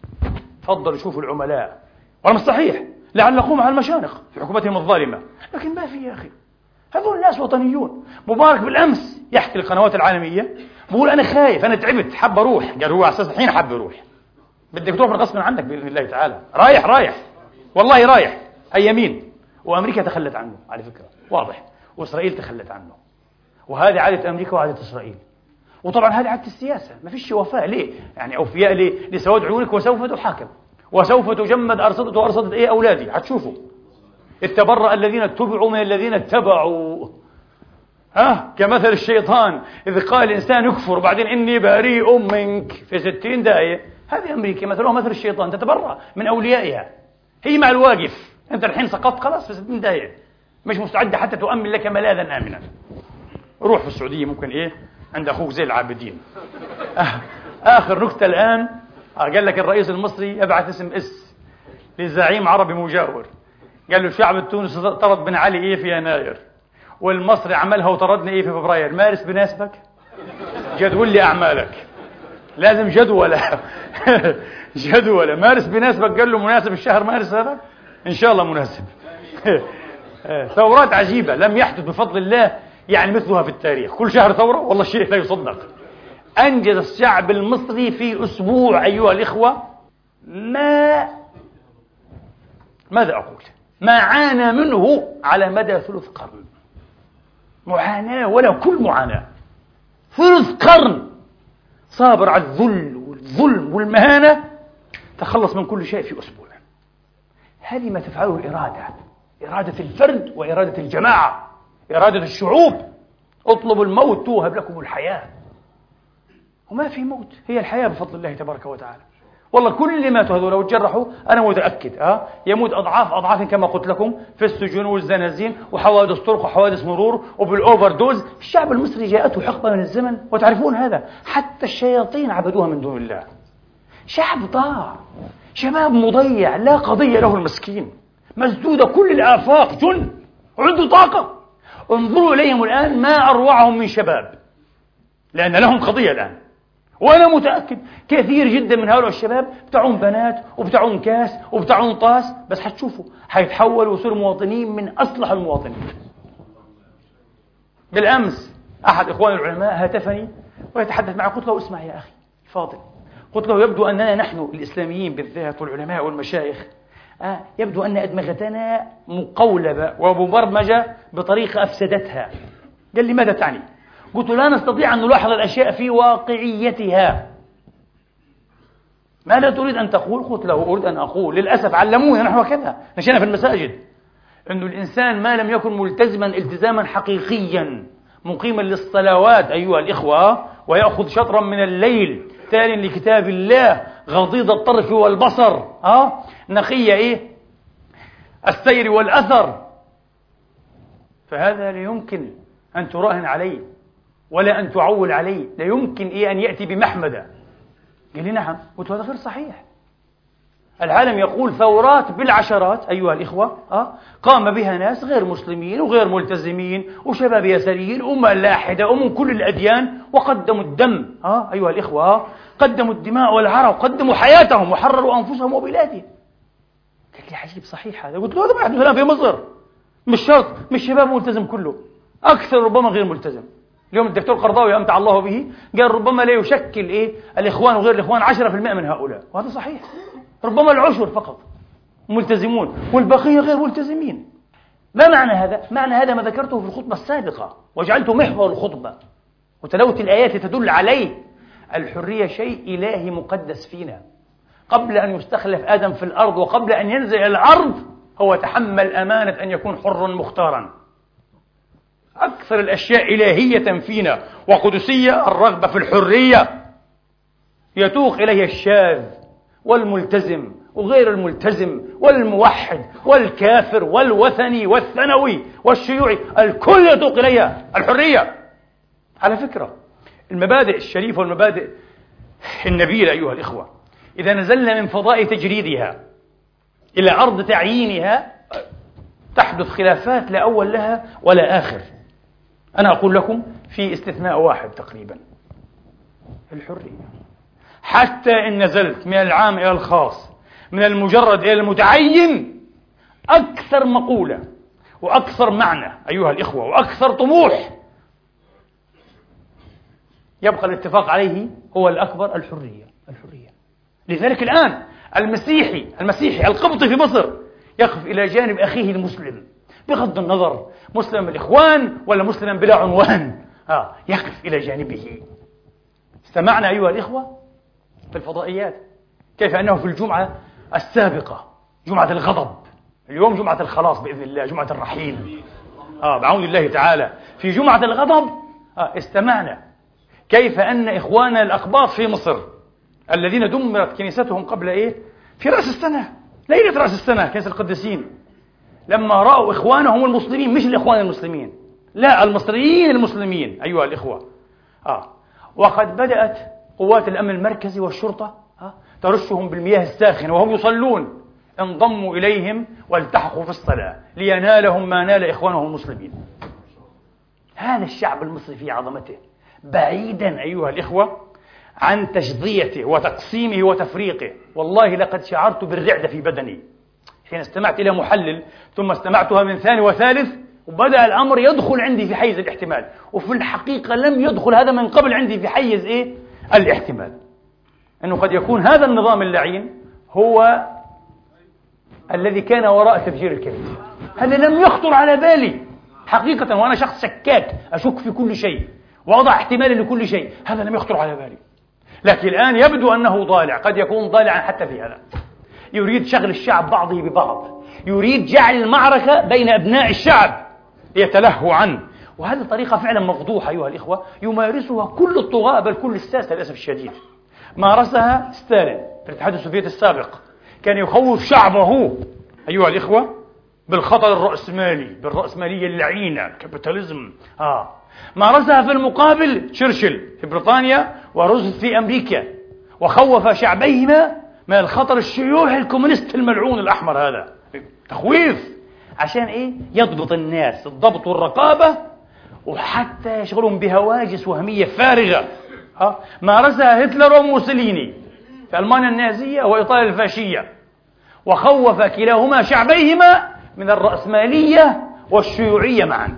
تفضلوا شوفوا العملاء. ولا صحيح. لعل نقوم على المشانق في حكومتهم الظالمة. لكن ما في يا أخي. هذول الناس وطنيون. مبارك بالأمس يحكي القنوات العالمية بقول أنا خايف أنا تعبت حاب أروح. قال هو على أساس الحين حاب يروح. بدك تروح غصبا عنك بإذن الله تعالى. رايح رايح. والله رايح. أي يمين. وأمريكا تخلت عنه على فكرة. واضح. وإسرائيل تخلت عنه. وهذه عادة أمريكا وعادة إسرائيل. وطبعا هذه عادة السياسة. ما فيش وفاء. ليه؟ يعني أوفياء ليه؟ لسواد عيونك وسوف تحاكم. وسوف تجمد أرصدة وأرصدة إيه أولادي؟ اتبرأ الذين اتبعوا من الذين اتبعوا. ها؟ كمثل الشيطان إذ قال الإنسان يكفر بعدين إني بريء منك. في ستين دقيقة هذه أمريكا مثلها مثل الشيطان تتبرأ من أوليائها. هي مع الواقف. أنت الحين سقطت خلاص في ستين دقيقة مش مستعدة حتى تؤمن لك ملاذا آمنا. روح في السعودية ممكن إيه؟ عند أخوك زي العابدين. آه. آخر نكتة الآن. آه قال لك الرئيس المصري يبعث اسم إس لزعيم عربي مجاور. قال له الشعب التونسي طرد بن علي إيه في يناير؟ والمصري عملها وطردني إيه في فبراير؟ مارس بناسبك؟ جدول لي أعمالك. لازم جدولة. جدولة. مارس بناسبك؟ قال له مناسب الشهر مارس هذا؟ إن شاء الله مناسب. ثورات عجيبة. لم يحدث بفضل الله يعني مثلها في التاريخ. كل شهر ثورة؟ والله شيء لا يصدق. أنجز الشعب المصري في أسبوع أيها الإخوة. ما ماذا أقول؟ ما عانى منه على مدى ثلث قرن. معاناة ولا كل معاناة. ثلث قرن صابر على الذل والظلم والمهانة تخلص من كل شيء في أسبوع. هذه ما تفعله الإرادة. إرادة الفرد وإرادة الجماعة. إرادة الشعوب. اطلبوا الموت توهب لكم الحياة. وما في موت. هي الحياة بفضل الله تبارك وتعالى. والله كل اللي ماتوا هذول لو تجرحوا أنا متأكد أه؟ يموت أضعاف أضعاف كما قلت لكم في السجون والزنازين وحوادث طرق وحوادث مرور وبالأوفر دوز الشعب المصري جاءته حقبة من الزمن وتعرفون هذا؟ حتى الشياطين عبدوها من دون الله. شعب ضاع شباب مضيع لا قضية له المسكين. مسدودة كل الآفاق جن عنده طاقة. انظروا إليهم الآن ما أروعهم من شباب لأن لهم قضية الآن. وأنا متأكد كثير جدا من هؤلاء الشباب بتاعون بنات وبتاعون كاس وبتاعون طاس بس حتشوفوا حيتحولوا ويصيروا مواطنين من أصلح المواطنين بالأمس أحد إخوان العلماء هاتفني ويتحدث معي قلت له اسمع يا أخي فاضل قلت له يبدو أننا نحن الإسلاميين بالذات والعلماء والمشايخ آه يبدو أن أدمغتنا مقولبة ومبرمجة بطريقة أفسدتها قال لي ماذا تعني؟ قلت لا نستطيع أن نلاحظ الأشياء في واقعيتها. ماذا تريد أن تقول؟ قلت له أريد أن أقول. للأسف علمونا نحن كذا مشينا في المساجد. أن الإنسان ما لم يكن ملتزما التزاما حقيقيا مقيما للصلوات أيها الإخوة ويأخذ شطرا من الليل تال لكتاب الله غضيض الطرف والبصر. ها نقي إيه؟ السير والأثر. فهذا لا يمكن أن تراهن عليه. ولا أن تعول عليه لا يمكن إيه أن يأتي بمحمدة قال لي نعم قلت هذا غير صحيح العالم يقول ثورات بالعشرات أيها الإخوة أه؟ قام بها ناس غير مسلمين وغير ملتزمين وشباب يساريين وملاحدة ومن كل الأديان وقدموا الدم أه؟ أيها الإخوة أه؟ قدموا الدماء والعرق قدموا حياتهم وحرروا أنفسهم وبلادهم قال لي عجيب صحيح هذا قلت له هذا ما يحدث الآن في مصر مش شرط مش شباب ملتزم كله أكثر ربما غير ملتزم اليوم الدكتور قرضاوي أمتع الله به قال ربما لا يشكل إيه؟ الإخوان وغير الإخوان 10% من هؤلاء. وهذا صحيح. ربما العشر فقط. ملتزمون. والبقية غير ملتزمين. ما معنى هذا؟ معنى هذا ما ذكرته في الخطبة السابقة. وجعلته محور الخطبة. وتلوت الآيات تدل عليه. الحرية شيء إلهي مقدس فينا. قبل أن يستخلف آدم في الأرض وقبل أن ينزل الأرض هو تحمل أمانة أن يكون حرا مختارا. أكثر الأشياء إلهية فينا وقدسية الرغبة في الحرية. يتوق إليها الشاذ والملتزم وغير الملتزم والموحد والكافر والوثني والثانوي والشيوعي الكل يتوق إليها الحرية. على فكرة المبادئ الشريفة والمبادئ النبيلة أيها الإخوة إذا نزلنا من فضاء تجريدها إلى أرض تعيينها تحدث خلافات لا أول لها ولا آخر. أنا أقول لكم في استثناء واحد تقريبا. الحرية. حتى إن نزلت من العام إلى الخاص من المجرد إلى المتعين أكثر مقولة وأكثر معنى أيها الإخوة وأكثر طموح. يبقى الاتفاق عليه هو الأكبر الحرية الحرية. لذلك الآن المسيحي المسيحي القبطي في مصر يقف إلى جانب أخيه المسلم. بغض النظر مسلم الإخوان ولا مسلم بلا عنوان. آه يقف إلى جانبه. استمعنا أيها الإخوة في الفضائيات كيف أنه في الجمعة السابقة جمعة الغضب. اليوم جمعة الخلاص بإذن الله جمعة الرحيل. آه بعون الله تعالى. في جمعة الغضب آه استمعنا. كيف أن إخواننا الأقباط في مصر الذين دمرت كنيستهم قبل إيه؟ في رأس السنة ليلة رأس السنة كنيسة القديسين. لما رأوا إخوانهم المسلمين مش الإخوان المسلمين لا المصريين المسلمين. أيها الإخوة. آه. وقد بدأت قوات الأمن المركزي والشرطة آه ترشهم بالمياه الساخنة وهم يصلون. انضموا إليهم والتحقوا في الصلاة لينالهم ما نال إخوانهم المسلمين. هذا الشعب المصري في عظمته. بعيدا أيها الإخوة عن تشظيته وتقسيمه وتفريقه. والله لقد شعرت بالرعدة في بدني. حين استمعت إلى محلل ثم استمعتها من ثاني وثالث وبدأ الأمر يدخل عندي في حيز الاحتمال. وفي الحقيقة لم يدخل هذا من قبل عندي في حيز إيه؟ الاحتمال. أنه قد يكون هذا النظام اللعين هو الذي كان وراء تفجير الكنيسة هذا لم يخطر على بالي. حقيقة وأنا شخص شكاك أشك في كل شيء وأضع احتمال لكل شيء. هذا لم يخطر على بالي. لكن الآن يبدو أنه ضالع قد يكون ضالعا حتى في هذا. يريد شغل الشعب بعضه ببعض. يريد جعل المعركة بين أبناء الشعب ليتلهوا عنه. وهذه طريقة فعلا مفضوحة أيها الإخوة. يمارسها كل الطغاة بل كل الساسة للأسف الشديد. مارسها ستالين في الاتحاد السوفيتي السابق. كان يخوف شعبه أيها الإخوة بالخطر الرأسمالي بالرأسمالية اللعينة الكابيتاليزم آه. مارسها في المقابل تشرشل في بريطانيا وروزفلت في أمريكا. وخوف شعبيهما من الخطر الشيوعي الكومونيست الملعون الأحمر هذا. تخويف. عشان إيه؟ يضبط الناس الضبط والرقابة وحتى يشغلهم بهواجس وهمية فارغة. ها؟ مارسها هتلر وموسوليني في ألمانيا النازية وإيطاليا الفاشية. وخوف كلاهما شعبيهما من الرأسمالية والشيوعية معا.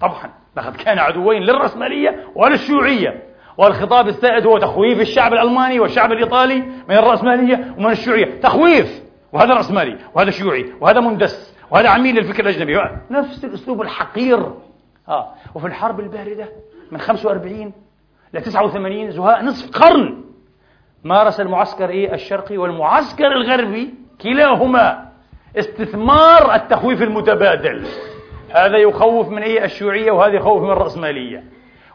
طبعا لقد كان عدوين للرأسمالية وللشيوعية. والخطاب السائد هو تخويف الشعب الألماني والشعب الإيطالي من الرأسمالية ومن الشيوعية. تخويف! وهذا رأسمالي وهذا شيوعي وهذا مندس وهذا عميل للفكر الأجنبي. نفس الأسلوب الحقير. آه. وفي الحرب الباردة من 45 ل 89 زهاء نصف قرن مارس المعسكر إيه الشرقي والمعسكر الغربي كلاهما استثمار التخويف المتبادل. هذا يخوف من إيه الشيوعية وهذا يخوف من الراسماليه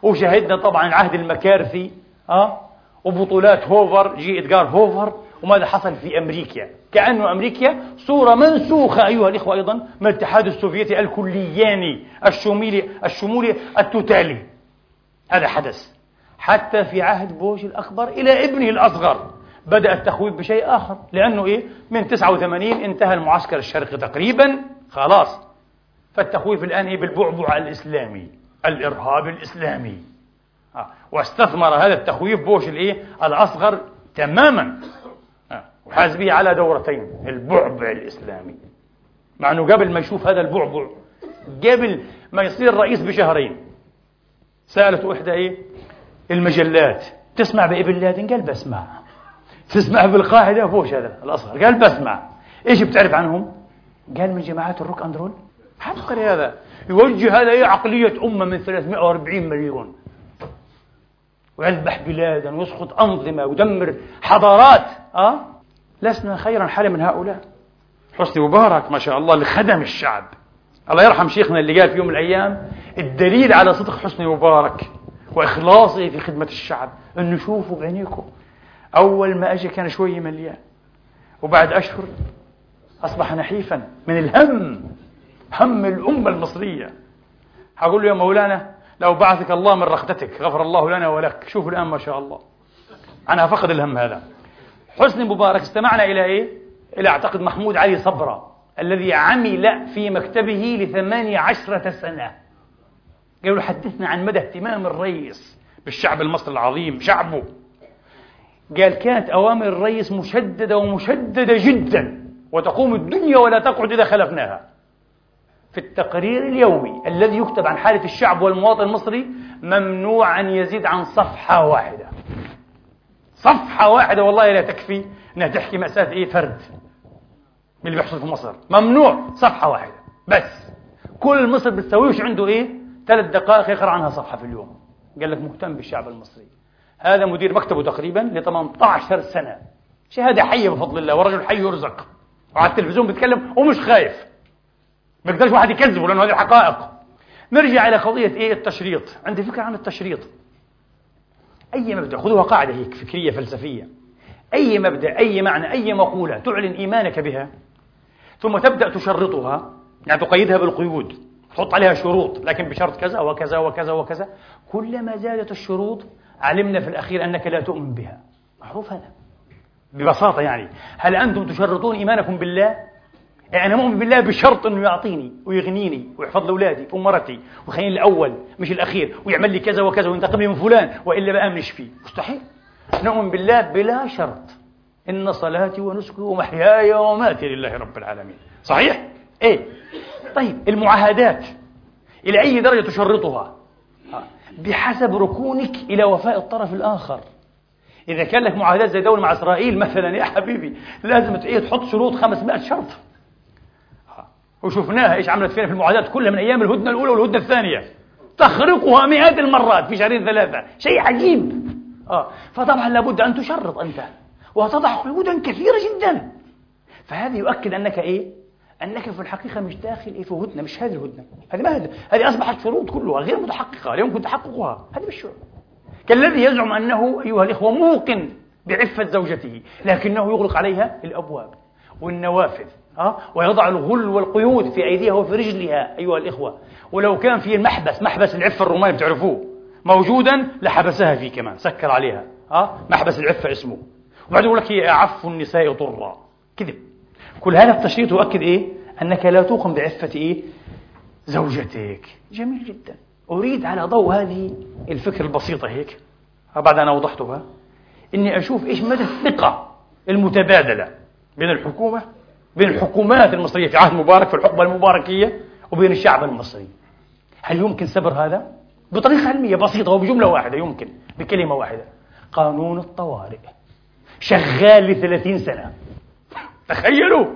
وشهدنا طبعا عهد المكارثي آه؟ وبطولات هوفر جي ادجار هوفر وماذا حصل في أمريكا. كأنه أمريكا صورة منسوخة أيها الإخوة أيضا من الاتحاد السوفيتي الكلياني الشمولي الشمولي التوتالي. هذا حدث. حتى في عهد بوش الأكبر إلى ابنه الأصغر. بدأ التخويف بشيء آخر لأنه إيه؟ من 89 انتهى المعسكر الشرقي تقريبا خلاص. فالتخويف الآن هي بالبعبع الإسلامي. الإرهاب الإسلامي. آه. واستثمر هذا التخويف بوش الإيه؟ الأصغر تماما. آه. وحاز به على دورتين البعبع الإسلامي. مع أنه قبل ما يشوف هذا البعبع قبل ما يصير رئيس بشهرين سألته إحدى إيه؟ المجلات تسمع بإبن لادن؟ قال بسمع. تسمع بالقاعدة بوش هذا الأصغر؟ قال بسمع. إيش بتعرف عنهم؟ قال من جماعات الروك أند رول. عبقري هذا. يوجه هذا هي عقلية أمة من 340 مليون. ويذبح بلادا ويسقط أنظمة ويدمر حضارات أه؟ لسنا خيرا حالا من هؤلاء. حسني مبارك ما شاء الله اللي خدم الشعب. الله يرحم شيخنا اللي قال في يوم من الأيام الدليل على صدق حسني مبارك وإخلاصه في خدمة الشعب أنه شوفوا بعينيكم. أول ما أجى كان شوية مليان وبعد أشهر أصبح نحيفا من الهم. هم الأمة المصرية. هقول له يا مولانا لو بعثك الله من رقدتك غفر الله لنا ولك. شوف الآن ما شاء الله. أنا فقد الهم هذا. حسني مبارك استمعنا إلى إيه؟ إلى أعتقد محمود علي صبرة الذي عمل في مكتبه لثمانية عشرة سنة. قالوا حدثنا عن مدى اهتمام الرئيس بالشعب المصري العظيم شعبه. قال كانت أوامر الرئيس مشددة ومشددة جدا وتقوم الدنيا ولا تقعد إذا خلفناها في التقرير اليومي الذي يكتب عن حالة الشعب والمواطن المصري ممنوع أن يزيد عن صفحة واحدة. صفحة واحدة والله لا تكفي أنها تحكي مأساة إيه فرد اللي بيحصل في مصر. ممنوع صفحة واحدة. بس كل مصر بتسويه عنده إيه؟ ثلاث دقائق يقرأ عنها صفحة في اليوم. قال لك مهتم بالشعب المصري. هذا مدير مكتبه تقريبا ل 18 سنة. شهادة حية بفضل الله ورجل حي يرزق. وعلى التلفزيون بيتكلم ومش خايف. ما يقدرش واحد يكذبه لأنه هذه حقائق نرجع إلى قضية إيه؟ التشريط. عندي فكرة عن التشريط. أي مبدأ؟ خذوها قاعدة هيك فكرية فلسفية. أي مبدأ أي معنى أي مقولة تعلن إيمانك بها ثم تبدأ تشرطها. يعني تقيدها بالقيود. تحط عليها شروط لكن بشرط كذا وكذا وكذا وكذا. كلما زادت الشروط علمنا في الأخير أنك لا تؤمن بها. معروف هذا؟ ببساطة يعني. هل أنتم تشرطون إيمانكم بالله؟ يعني مؤمن بالله بشرط أنه يعطيني ويغنيني ويحفظ لأولادي ومرتي ويخليني الأول مش الأخير ويعمل لي كذا وكذا وينتقم لي من فلان وإلا بآمنش فيه. مستحيل. نؤمن بالله بلا شرط. إن صلاتي ونسكي ومحياي ومماتي لله رب العالمين. صحيح؟ إيه. طيب المعاهدات إلى أي درجة تشرطها؟ بحسب ركونك إلى وفاء الطرف الآخر. إذا كان لك معاهدات زي دولة مع إسرائيل مثلا يا حبيبي لازم تحط شروط 500 شرط. وشفناها إيش عملت فينا في المعاهدات كلها من أيام الهدنة الأولى والهدنة الثانية. تخرقها مئات المرات في شهرين ثلاثة. شيء عجيب. آه. فطبعا لابد أن تشرط أنت. وتضع قيودا كثيرة جدا. فهذا يؤكد أنك إيه؟ أنك في الحقيقة مش داخل إيه؟ في هدنة. مش هذه الهدنة. هذه ما هذه. هذه أصبحت شروط كلها غير متحققة. لا يمكن تحققها هذه مش كالذي يزعم أنه أيها الإخوة موقن بعفة زوجته لكنه يغلق عليها الأبواب والنوافذ. أه؟ ويضع الغل والقيود في أيديها وفي رجلها أيها الإخوة ولو كان في المحبس محبس العفة الروماني بتعرفوه موجودا لحبسها فيه كمان سكر عليها أه؟ محبس العفة اسمه وبعدين يقول لك هي أعف النساء طرا كذب كل هذا التشريط يؤكد إيه؟ أنك لا توقن بعفة إيه؟ زوجتك جميل جدا أريد على ضوء هذه الفكرة البسيطة هيك بعد أن أوضحتها إني أشوف إيش مدى الثقة المتبادلة بين الحكومة بين الحكومات المصرية في عهد مبارك في الحقبة المباركية وبين الشعب المصري. هل يمكن سبر هذا؟ بطريقة علمية بسيطة وبجملة واحدة يمكن بكلمة واحدة. قانون الطوارئ. شغال لثلاثين سنة. تخيلوا!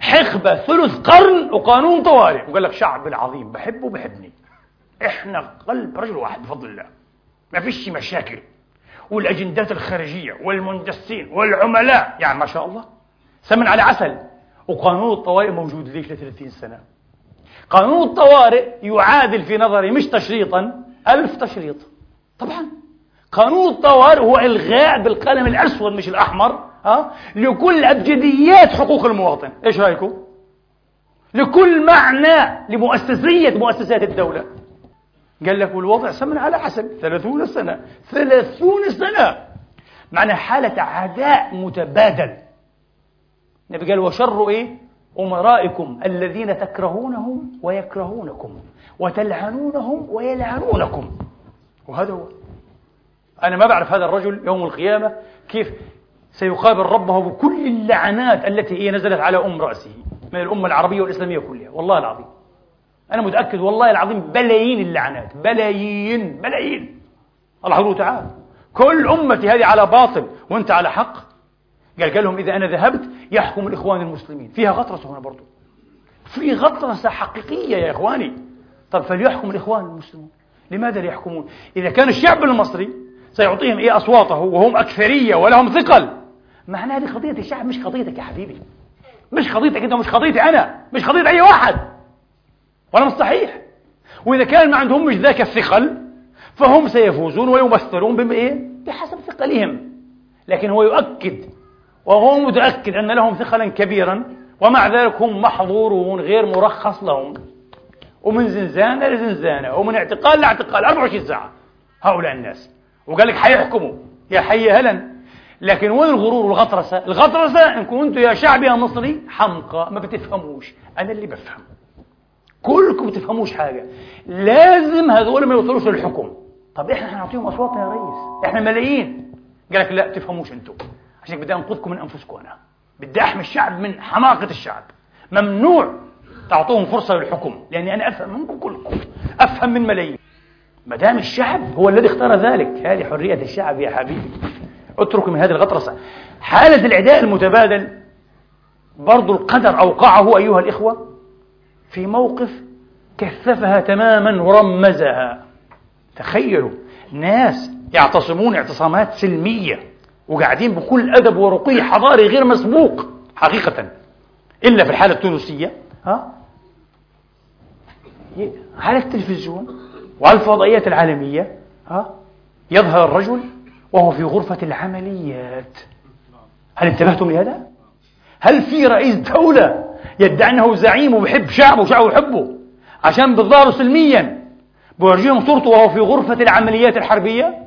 حقبة ثلث قرن وقانون طوارئ. وقال لك شعب العظيم بحبه بحبني إحنا قلب رجل واحد بفضل الله. ما فيش مشاكل. والأجندات الخارجية والمندسين والعملاء. يعني ما شاء الله. سمن على عسل. وقانون الطوارئ موجود ليش ل 30 سنة. قانون الطوارئ يعادل في نظري مش تشريطا ألف تشريط. طبعا. قانون الطوارئ هو إلغاء بالقلم الأسود مش الأحمر ها؟ لكل أبجديات حقوق المواطن. إيش رأيكم؟ لكل معنى لمؤسسية مؤسسات الدولة. قال لك والوضع سمن على عسل ثلاثون سنة. ثلاثون سنة. معنى حالة عداء متبادل. النبي قال وشر إيه؟ أمرائكم الذين تكرهونهم ويكرهونكم وتلعنونهم ويلعنونكم. وهذا هو. أنا ما بعرف هذا الرجل يوم القيامة كيف سيقابل ربه بكل اللعنات التي هي نزلت على أم رأسه من الأمة العربية والإسلامية كلها. والله العظيم. أنا متأكد والله العظيم بلايين اللعنات. بلايين بلايين. الله سبحانه تعالى كل أمتي هذه على باطل وأنت على حق. قال قال لهم إذا أنا ذهبت يحكم الإخوان المسلمين. فيها غطرسة هنا برضو. في غطرسة حقيقية يا إخواني. طب فليحكم الإخوان المسلمون. لماذا لا يحكمون؟ إذا كان الشعب المصري سيعطيهم إيه أصواته وهم أكثرية ولهم ثقل. معنى هذه قضية الشعب مش قضيتك يا حبيبي. مش قضيتك أنت مش قضيتي أنا. مش قضية أي واحد. ولا مش صحيح وإذا كان ما عندهم مش ذاك الثقل فهم سيفوزون ويمثلون بما إيه؟ بحسب ثقلهم. لكن هو يؤكد وهو متأكد أن لهم ثقلا كبيرا ومع ذلك هم محظورون غير مرخص لهم. ومن زنزانة لزنزانة ومن اعتقال لاعتقال 24 ساعة. هؤلاء الناس. وقال لك حيحكموا. يا حي هلا لكن وين الغرور والغطرسة؟ الغطرسة إن كنتوا يا شعب يا مصري حمقى ما بتفهموش. أنا اللي بفهم. كلكم بتفهموش حاجة. لازم هذول ما يوصلوش للحكم. طب إحنا هنعطيهم اصواتنا يا ريس. إحنا ملايين. قال لك لا تفهموش أنتم. عشان بدي أنقذكم من أنفسكم أنا. بدي أحمي الشعب من حماقة الشعب. ممنوع تعطوهم فرصة للحكم. لأني أنا أفهم منكم كلكم أفهم من ملايين. ما دام الشعب هو الذي اختار ذلك. هذه حرية الشعب يا حبيبي. اترك من هذه الغطرسة. حالة العداء المتبادل برضو القدر أوقعه أيها الإخوة في موقف كثفها تماما ورمزها. تخيلوا ناس يعتصمون اعتصامات سلمية. وقاعدين بكل أدب ورقي حضاري غير مسبوق حقيقة. إلا في الحالة التونسية. ها؟ على التلفزيون وعلى الفضائيات العالمية. ها؟ يظهر الرجل وهو في غرفة العمليات. هل انتبهتم لهذا؟ هل في رئيس دولة يدعي أنه زعيم وبحب شعبه وشعبه يحبه عشان بالظاهر سلميا؟ بورجيهم صورته وهو في غرفة العمليات الحربية.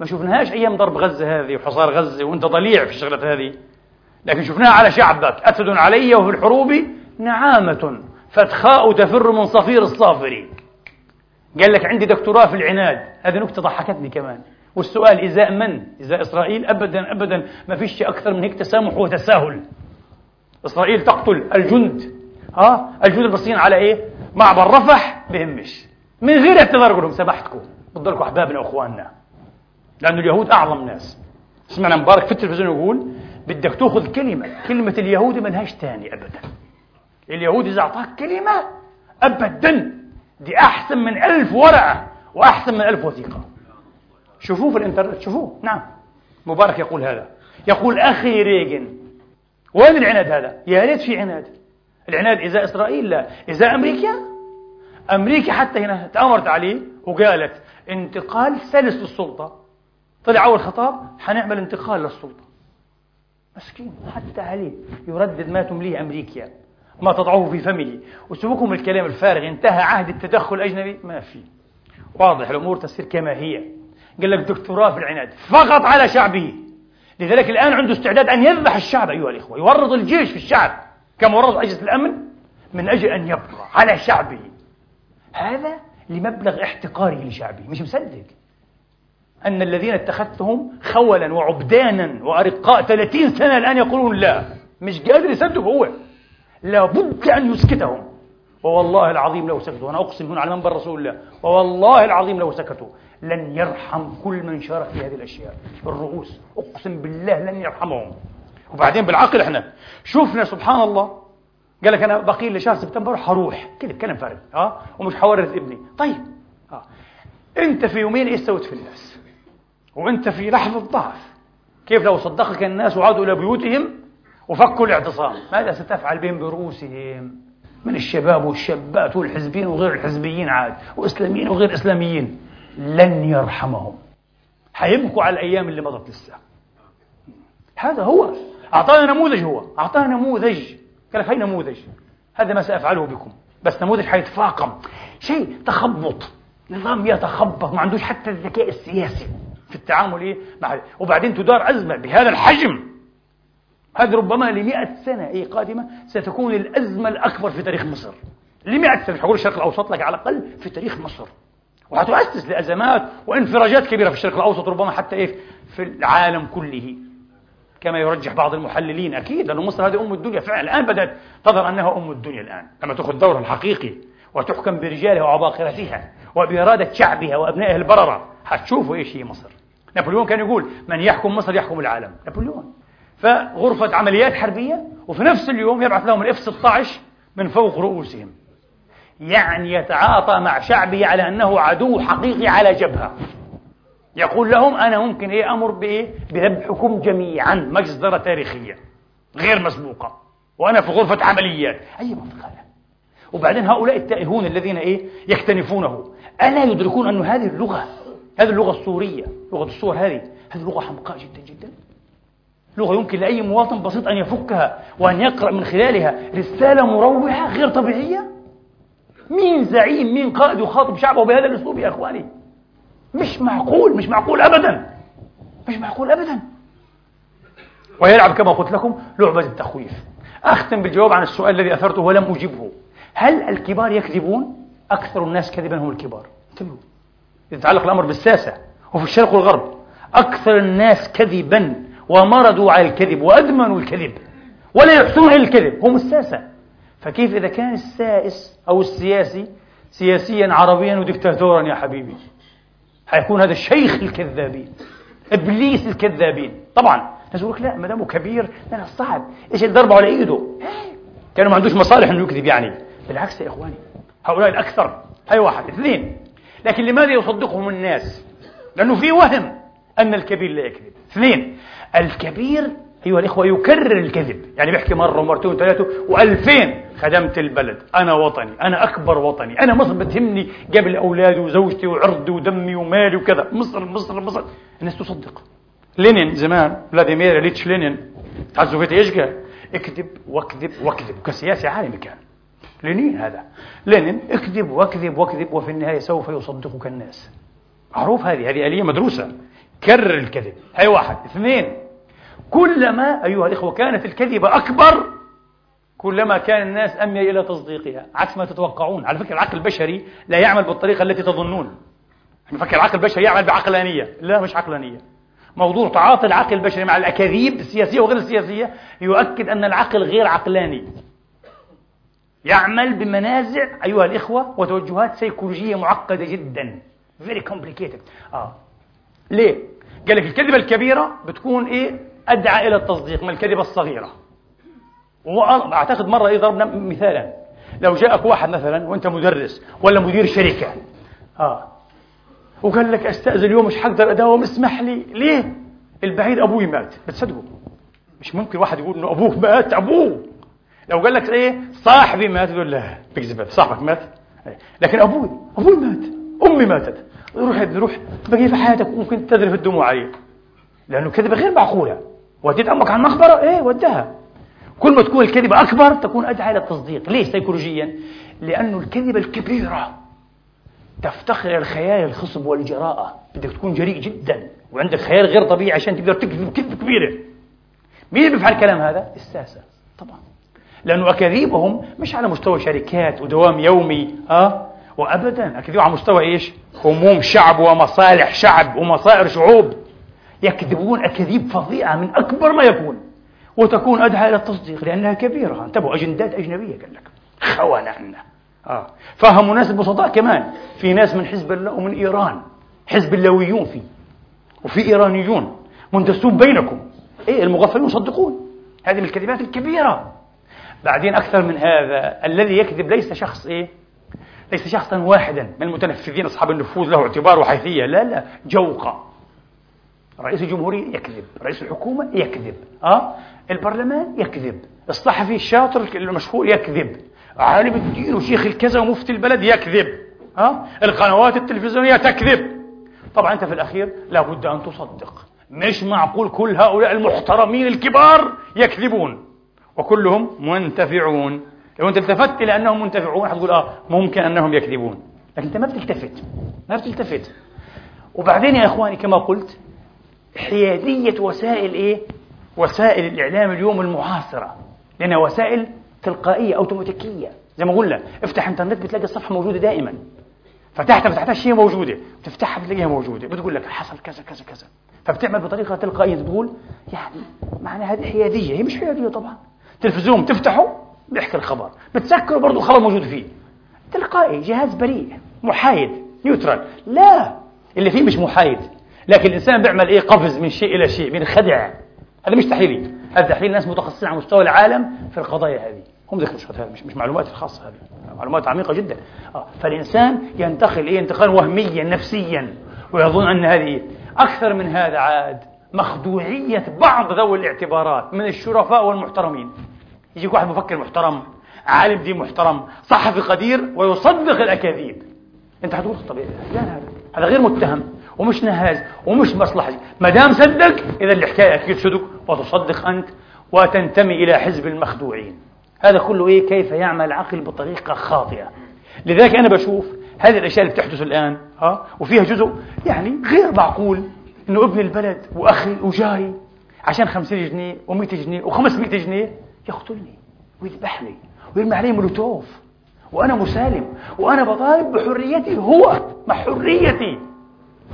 ما شفناهاش أيام ضرب غزة هذه وحصار غزة وأنت ضليع في الشغلات هذه. لكن شفناها على شعبك. أسد علي وفي الحروب نعامة. فتخاء تفر من صفير الصافري. قال لك عندي دكتوراه في العناد. هذه نكتة ضحكتني كمان. والسؤال إزاء من؟ إزاء إسرائيل؟ أبدا أبدا. ما فيش أكثر من هيك تسامح وتساهل. إسرائيل تقتل الجند. ها؟ الجند المصريين على إيه؟ معبر رفح بهمش. من غير اعتذار لهم سامحتكم بتضلكم أحبابنا وأخواننا. لأن اليهود أعظم ناس. سمعنا مبارك في التلفزيون يقول بدك تأخذ كلمة كلمة اليهودي ما لهاش تاني أبدا. اليهودي إذا أعطاك كلمة أبدا دي أحسن من ألف ورقة وأحسن من ألف وثيقة. شوفوه في الإنترنت شوفوه. نعم. مبارك يقول هذا. يقول أخي ريغن وين العناد هذا؟ يا ريت في عناد. العناد إذا إسرائيل لا إذا أمريكا؟ أمريكا حتى هنا تأمرت عليه وقالت انتقال سلس للسلطة طلع أول خطاب حنعمل انتقال للسلطة. مسكين حتى عليه يردد ما تمليه أمريكا. ما تضعه في فمه. وسيبكم الكلام الفارغ انتهى عهد التدخل الأجنبي؟ ما في. واضح الأمور تصير كما هي. قال لك دكتوراه في العناد. فقط على شعبه. لذلك الآن عنده استعداد أن يذبح الشعب أيها الإخوة. يورط الجيش في الشعب. كما ورط أجهزة الأمن؟ من أجل أن يبقى على شعبه. هذا لمبلغ احتقاره لشعبه مش مصدق. أن الذين اتخذتهم خولا وعبدانا وأرقاء 30 سنة الآن يقولون لا. مش قادر يصدق هو. لابد أن يسكتهم. ووالله العظيم لو سكتوا. أنا أقسم هنا على منبر رسول الله. ووالله العظيم لو سكتوا. لن يرحم كل من شارك في هذه الأشياء. الرؤوس. أقسم بالله لن يرحمهم. وبعدين بالعقل إحنا. شفنا سبحان الله. قال لك أنا بقي لي شهر سبتمبر حروح كده كلام فارغ. آه ومش حورث ابني. طيب. آه أنت في يومين إيش سويت في الناس؟ وانت في لحظة ضعف. كيف لو صدقك الناس وعادوا إلى بيوتهم وفكوا الاعتصام؟ ماذا ستفعل بهم برؤوسهم؟ من الشباب والشابات والحزبيين وغير الحزبيين عاد وإسلاميين وغير إسلاميين. لن يرحمهم. حيبكوا على الأيام اللي مضت لسه. هذا هو. أعطانا نموذج هو. أعطانا نموذج. قال لك هي نموذج. هذا ما سأفعله بكم. بس نموذج حيتفاقم. شيء تخبط. نظام يتخبط. ما عندوش حتى الذكاء السياسي. في التعامل إيه؟ مع وبعدين تدار أزمة بهذا الحجم. هذه ربما لمئة سنة إيه قادمة ستكون الأزمة الأكبر في تاريخ مصر. لمئة سنة. مش هقول الشرق الأوسط لك على الأقل في تاريخ مصر. وهتؤسس لأزمات وانفراجات كبيرة في الشرق الأوسط ربما حتى إيه؟ في العالم كله. كما يرجح بعض المحللين أكيد لأن مصر هذه أم الدنيا فعلا. الآن بدأت تظهر أنها أم الدنيا الآن. لما تأخذ دورها الحقيقي وتحكم برجالها وعباقرتها وبإرادة شعبها وأبنائها البررة حتشوفوا إيش هي مصر. نابليون كان يقول من يحكم مصر يحكم العالم. نابليون. فغرفة عمليات حربية وفي نفس اليوم يبعث لهم الإف 16 من فوق رؤوسهم. يعني يتعاطى مع شعبه على أنه عدو حقيقي على جبهة. يقول لهم أنا ممكن إيه أمر بإيه؟ بذبحكم جميعا مجزرة تاريخية غير مسبوقة. وأنا في غرفة عمليات. أي منطق هذا وبعدين هؤلاء التائهون الذين إيه؟ يكتنفونه. ألا يدركون أن هذه اللغة هذه اللغة السورية لغة الصور هذه هذه لغة حمقاء جدا جدا. لغة يمكن لأي مواطن بسيط أن يفكها وأن يقرأ من خلالها رسالة مروعة غير طبيعية. مين زعيم مين قائد يخاطب شعبه بهذا الأسلوب يا أخواني؟ مش معقول مش معقول أبدا. مش معقول أبدا. ويلعب كما قلت لكم لعبة التخويف. أختم بالجواب عن السؤال الذي أثرته ولم أجبه. هل الكبار يكذبون؟ أكثر الناس كذبا هم الكبار. انتبهوا. يتعلق الأمر بالساسة وفي الشرق والغرب. أكثر الناس كذبا ومرضوا على الكذب وأدمنوا الكذب ولا يحسنون إلى الكذب هم الساسة. فكيف إذا كان السائس أو السياسي سياسيا عربيا ودكتاتورا يا حبيبي؟ حيكون هذا شيخ الكذابين إبليس الكذابين. طبعا الناس يقول لك لا ما دامه كبير لا صعب. إيش الضربه على إيده؟ كانوا ما عندوش مصالح إنه يكذب يعني. بالعكس يا إخواني هؤلاء الأكثر. هاي واحد اثنين. لكن لماذا يصدقهم الناس؟ لأنه في وهم أن الكبير لا يكذب. اثنين الكبير أيها الإخوة يكرر الكذب. يعني بيحكي مرة ومرتين وثلاثة وألفين خدمت البلد. أنا وطني أنا أكبر وطني أنا مصر بتهمني قبل أولادي وزوجتي وعرضي ودمي ومالي وكذا. مصر مصر مصر. الناس تصدق. لينين زمان فلاديمير إليتش لينين بتاع السوفيتي إيش قال؟ اكذب واكذب واكذب. كسياسي عالمي كان. لينين هذا. لينين اكذب واكذب واكذب وفي النهاية سوف يصدقك الناس. معروف هذه هذه آلية مدروسة. كرر الكذب. هي واحد. اثنين كلما أيها الإخوة كانت الكذبة أكبر كلما كان الناس أميل إلى تصديقها. عكس ما تتوقعون. على فكرة العقل البشري لا يعمل بالطريقة التي تظنون. فكر العقل البشري يعمل بعقلانية. لا مش عقلانية. موضوع تعاطي العقل البشري مع الأكاذيب السياسية وغير السياسية يؤكد أن العقل غير عقلاني. يعمل بمنازع أيها الإخوة وتوجهات سيكولوجية معقدة جدا. Very complicated. آه. ليه؟ قال لك الكذبة الكبيرة بتكون إيه؟ أدعى إلى التصديق من الكذبة الصغيرة. وأعتقد مرة إيه ضربنا مثالا. لو جاءك واحد مثلا وأنت مدرس ولا مدير شركة. آه. وقال لك أستأذن اليوم مش حقدر أداوم اسمح لي. ليه؟ البعيد أبوي مات. بتصدقوا. مش ممكن واحد يقول إنه أبوه مات أبوه. لو قال لك إيه صاحبي مات يقول لا بكذب صاحبك مات. لكن أبوي أبوي مات أمي ماتت. روح روح بقي في حياتك ممكن تذرف الدموع عليه لأنه كذبة غير معقولة. وديت أمك على المقبرة إيه ودها كل ما تكون الكذبة أكبر تكون أدعى إلى التصديق. ليش سيكولوجيا؟ لأنه الكذبة الكبيرة تفتخر الخيال الخصب والجراءة. بدك تكون جريء جدا وعندك خيال غير طبيعي عشان تقدر تكذب كذبة كبيرة. مين بيفعل الكلام هذا؟ الساسة. طبعا. لأنه أكاذيبهم مش على مستوى شركات ودوام يومي ها وأبدا. أكاذيب على مستوى إيش؟ هموم شعب ومصالح شعب ومصائر شعوب. يكذبون أكاذيب فظيعة من أكبر ما يكون. وتكون أدعى إلى التصديق لأنها كبيرة. انتبهوا أجندات أجنبية قال لك. خونة عنا آه. فهموا ناس البسطاء كمان. في ناس من حزب الله ومن إيران. حزب اللويون في. وفي إيرانيون. مندسون بينكم. إيه المغفلون؟ يصدقون هذه من الكذبات الكبيرة. بعدين أكثر من هذا الذي يكذب ليس شخص إيه؟ ليس شخصا واحدا من المتنفذين أصحاب النفوذ له اعتبار وحيثية. لا لا جوقة. رئيس الجمهورية يكذب رئيس الحكومة يكذب أه؟ البرلمان يكذب الصحفي الشاطر المشهور يكذب عالم الدين وشيخ الكذا ومفتي البلد يكذب أه؟ القنوات التلفزيونية تكذب. طبعا أنت في الأخير لابد أن تصدق. مش معقول كل هؤلاء المحترمين الكبار يكذبون. وكلهم منتفعون. لو أنت التفت إلى أنهم منتفعون حتقول آه ممكن أنهم يكذبون. لكن أنت ما بتلتفت. ما بتلتفت. وبعدين يا إخواني كما قلت حيادية وسائل إيه؟ وسائل الإعلام اليوم المعاصرة. لأنها وسائل تلقائية أوتوماتيكية. زي ما قلنا افتح إنترنت بتلاقي الصفحة موجودة دائما. فتحتها فتحتها شيء موجودة. تفتحها بتلاقيها موجودة. بتقول لك حصل كذا كذا كذا. فبتعمل بطريقة تلقائية تقول يعني معنى هذه حيادية. هي مش حيادية طبعا. تلفزيون تفتحه بيحكي الخبر. بتسكره برضه الخبر موجود فيه. تلقائي جهاز بريء محايد نيوترال. لا اللي فيه مش محايد. لكن الإنسان بيعمل إيه؟ قفز من شيء إلى شيء بينخدع هذا مش تحليلي. هذا تحليل ناس متخصصين على مستوى العالم في القضايا هذه. هم ذكر مش مش, معلومات خاصة هذه. معلومات عميقة جدا. آه. فالإنسان ينتقل إيه؟ انتقال وهميا نفسيا. ويظن أن هذه أكثر من هذا عاد مخدوعية بعض ذوي الاعتبارات من الشرفاء والمحترمين. يجيك واحد مفكر محترم عالم دين محترم صحفي قدير ويصدق الأكاذيب. أنت حتقول طبيعي لا هذا هذا غير متهم ومش نهاز ومش مصلحي ما دام صدق إذا الحكاية أكيد صدق وتصدق أنت وتنتمي إلى حزب المخدوعين. هذا كله إيه؟ كيف يعمل العقل بطريقة خاطئة. لذلك أنا بشوف هذه الأشياء اللي بتحدث الآن ها وفيها جزء يعني غير معقول إنه ابن البلد وأخي وجاري عشان خمسين جنيه ومئة جنيه وخمسمائة جنيه. يقتلني ويذبحني ويرمي علي مولوتوف. وأنا مسالم وأنا بطالب بحريتي هو مع حريتي.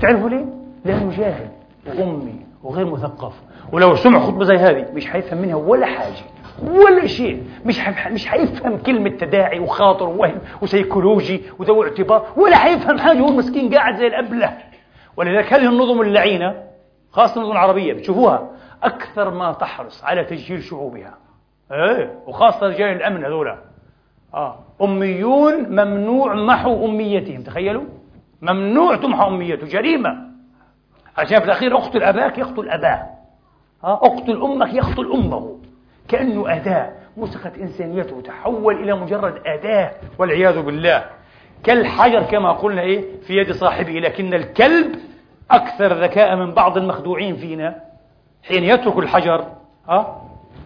تعرفوا ليه؟ لأنه جاهل وأمي وغير مثقف. ولو سمع خطبة زي هذه مش حيفهم منها ولا حاجة ولا شيء. مش مش حيفهم كلمة تداعي وخاطر ووهم وسيكولوجي وذو اعتبار ولا حيفهم حاجة. هو مسكين قاعد زي الأبلة. ولذلك هذه النظم اللعينة خاصة النظم العربية بتشوفوها أكثر ما تحرص على تسجيل شعوبها. إيه وخاصة رجال الأمن هذولا آه. أميون ممنوع محو أميتهم تخيلوا ممنوع تمحى أميته جريمة عشان في الأخير اقتل أباك يقتل أباه آه. اقتل أمك يقتل أمه كأنه أداة مسخت إنسانيته تحول إلى مجرد أداة والعياذ بالله كالحجر كما قلنا إيه في يد صاحبه لكن الكلب أكثر ذكاء من بعض المخدوعين فينا حين يترك الحجر أه؟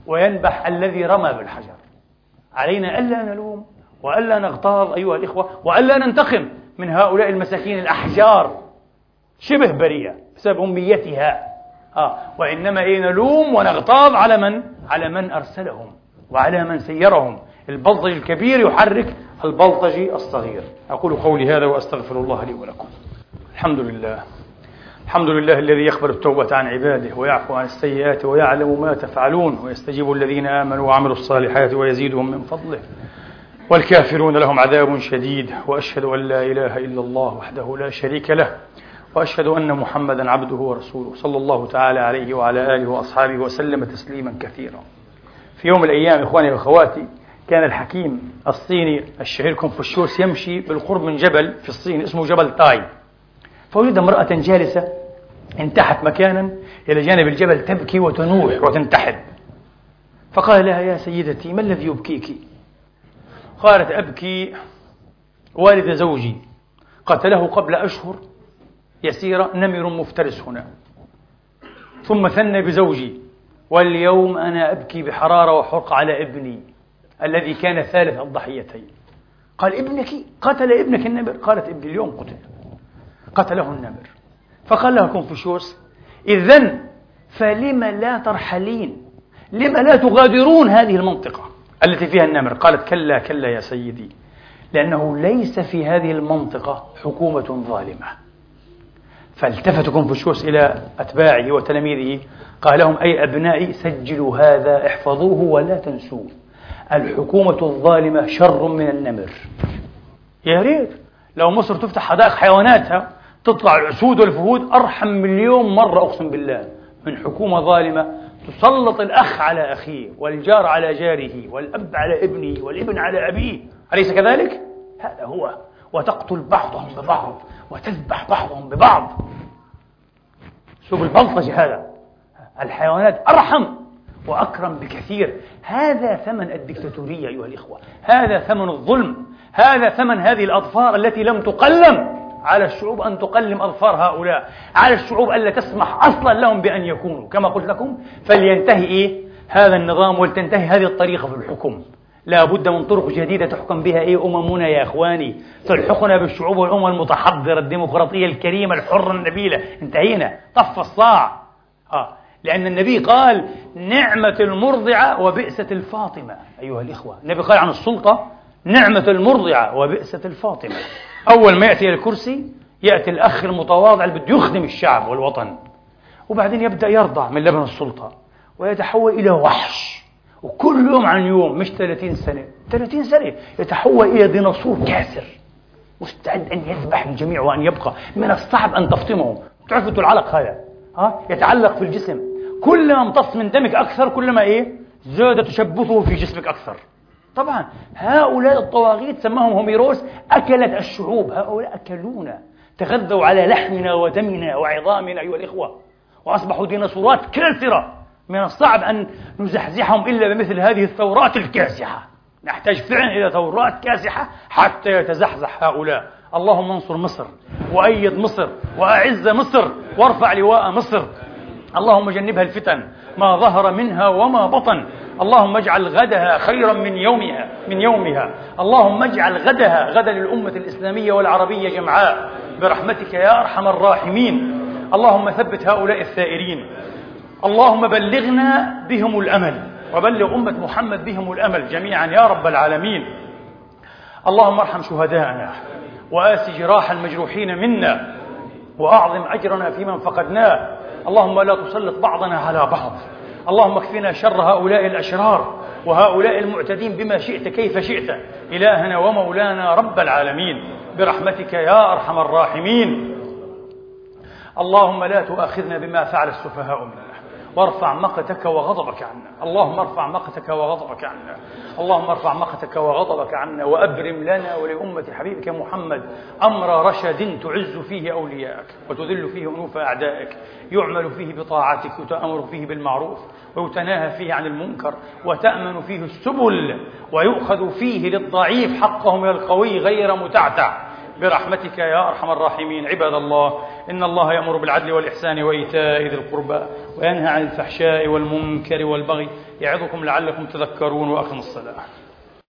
وينبح الذي رمى بالحجر. علينا ألا نلوم وألا نغتاظ أيها الإخوة وألا ننتقم من هؤلاء المساكين الأحجار. شبه بريئة بسبب أميتها آه وإنما إيه نلوم ونغتاظ على من؟ على من أرسلهم وعلى من سيرهم. البلطجي الكبير يحرك البلطجي الصغير. أقول قولي هذا وأستغفر الله لي ولكم. الحمد لله. الحمد لله الذي يقبل التوبة عن عباده ويعفو عن السيئات ويعلم ما تفعلون ويستجيب الذين آمنوا وعملوا الصالحات ويزيدهم من فضله. والكافرون لهم عذاب شديد وأشهد أن لا إله إلا الله وحده لا شريك له وأشهد أن محمدا عبده ورسوله صلى الله تعالى عليه وعلى آله وأصحابه وسلم تسليما كثيرا. في يوم من الأيام إخواني وأخواتي كان الحكيم الصيني الشهير كونفوشيوس يمشي بالقرب من جبل في الصين اسمه جبل تاي. فوجد امرأة جالسة انتحت مكانا إلى جانب الجبل تبكي وتنوح وتنتحب فقال لها يا سيدتي ما الذي يبكيك؟ قالت أبكي والد زوجي. قتله قبل أشهر يسيرة نمر مفترس هنا. ثم ثنى بزوجي واليوم أنا أبكي بحرارة وحرق على ابني الذي كان ثالث الضحيتين. قال ابنك؟ قتل ابنك النمر قالت ابني اليوم قتل. قتله النمر. فقال لها كونفوشيوس إذن فلم لا ترحلين؟ لم لا تغادرون هذه المنطقة التي فيها النمر؟ قالت كلا كلا يا سيدي. لأنه ليس في هذه المنطقة حكومة ظالمة. فالتفت كونفوشيوس إلى أتباعه وتلاميذه. قال لهم أي أبنائي سجلوا هذا احفظوه ولا تنسوه. الحكومة الظالمة شر من النمر. يا ريت. لو مصر تفتح حدائق حيواناتها تطلع الأسود والفهود أرحم مليون مرة أقسم بالله. من حكومة ظالمة تسلط الأخ على أخيه والجار على جاره والأب على ابنه والابن على أبيه. أليس كذلك؟ هذا هو. وتقتل بعضهم ببعض وتذبح بعضهم ببعض. سوق البلطجة هذا. الحيوانات أرحم وأكرم بكثير. هذا ثمن الدكتاتورية أيها الإخوة. هذا ثمن الظلم. هذا ثمن هذه الأظفار التي لم تقلم. على الشعوب أن تقلم أظفار هؤلاء على الشعوب ألا تسمح أصلا لهم بأن يكونوا. كما قلت لكم فلينتهي إيه؟ هذا النظام ولتنتهي هذه الطريقة في الحكم. لا بد من طرق جديدة تحكم بها إيه أممنا يا إخواني. تلحقنا بالشعوب والأمم المتحضرة الديمقراطية الكريمة الحرة النبيلة. انتهينا. طف الصاع. آه. لأن النبي قال نعمة المرضعة وبئسة الفاطمة. أيها الإخوة النبي قال عن السلطة نعمة المرضعة وبئسة الفاطمة. أول ما يأتي الكرسي يأتي الأخ المتواضع اللي بده يخدم الشعب والوطن وبعدين يبدأ يرضع من لبن السلطة ويتحول إلى وحش وكل يوم عن يوم مش 30 سنة 30 سنة يتحول إلى ديناصور كاسر مستعد أن يذبح الجميع وأن يبقى من الصعب أن تفطمه. تعرفوا العلق هذا؟ ها؟ يتعلق في الجسم كلما امتص من دمك أكثر كلما إيه؟ زاد تشبثه في جسمك أكثر. طبعا هؤلاء الطواغيت سماهم هوميروس أكلت الشعوب. هؤلاء أكلونا. تغذوا على لحمنا ودمنا وعظامنا أيها الإخوة. وأصبحوا ديناصورات كاسرة من الصعب أن نزحزحهم إلا بمثل هذه الثورات الكاسحة. نحتاج فعلا إلى ثورات كاسحة حتى يتزحزح هؤلاء. اللهم انصر مصر وأيد مصر وأعز مصر وارفع لواء مصر. اللهم جنبها الفتن ما ظهر منها وما بطن. اللهم اجعل غدها خيرا من يومها من يومها. اللهم اجعل غدها غدا للأمة الإسلامية والعربية جمعاء. برحمتك يا أرحم الراحمين. اللهم ثبت هؤلاء الثائرين. اللهم بلغنا بهم الأمل. وبلغ أمة محمد بهم الأمل جميعا يا رب العالمين. اللهم ارحم شهداءنا. وآس جراح المجروحين منا. وأعظم أجرنا في من فقدناه اللهم لا تسلط بعضنا على بعض. اللهم اكفنا شر هؤلاء الأشرار وهؤلاء المعتدين بما شئت كيف شئت. إلهنا ومولانا رب العالمين برحمتك يا أرحم الراحمين. اللهم لا تؤاخذنا بما فعل السفهاء منا وارفع مقتك وغضبك عنا. اللهم ارفع مقتك وغضبك عنا. اللهم ارفع مقتك وغضبك عنا وأبرم لنا ولأمة حبيبك محمد أمر رشد تعز فيه أولياءك وتذل فيه أنوف أعدائك. يعمل فيه بطاعتك وتأمر فيه بالمعروف ويتناهى فيه عن المنكر وتأمن فيه السبل ويؤخذ فيه للضعيف حقه من القوي غير متعتع. برحمتك يا أرحم الراحمين. عباد الله إن الله يأمر بالعدل والإحسان وإيتاء ذي القربى وينهى عن الفحشاء والمنكر والبغي يعظكم لعلكم تذكرون وأقم الصلاة.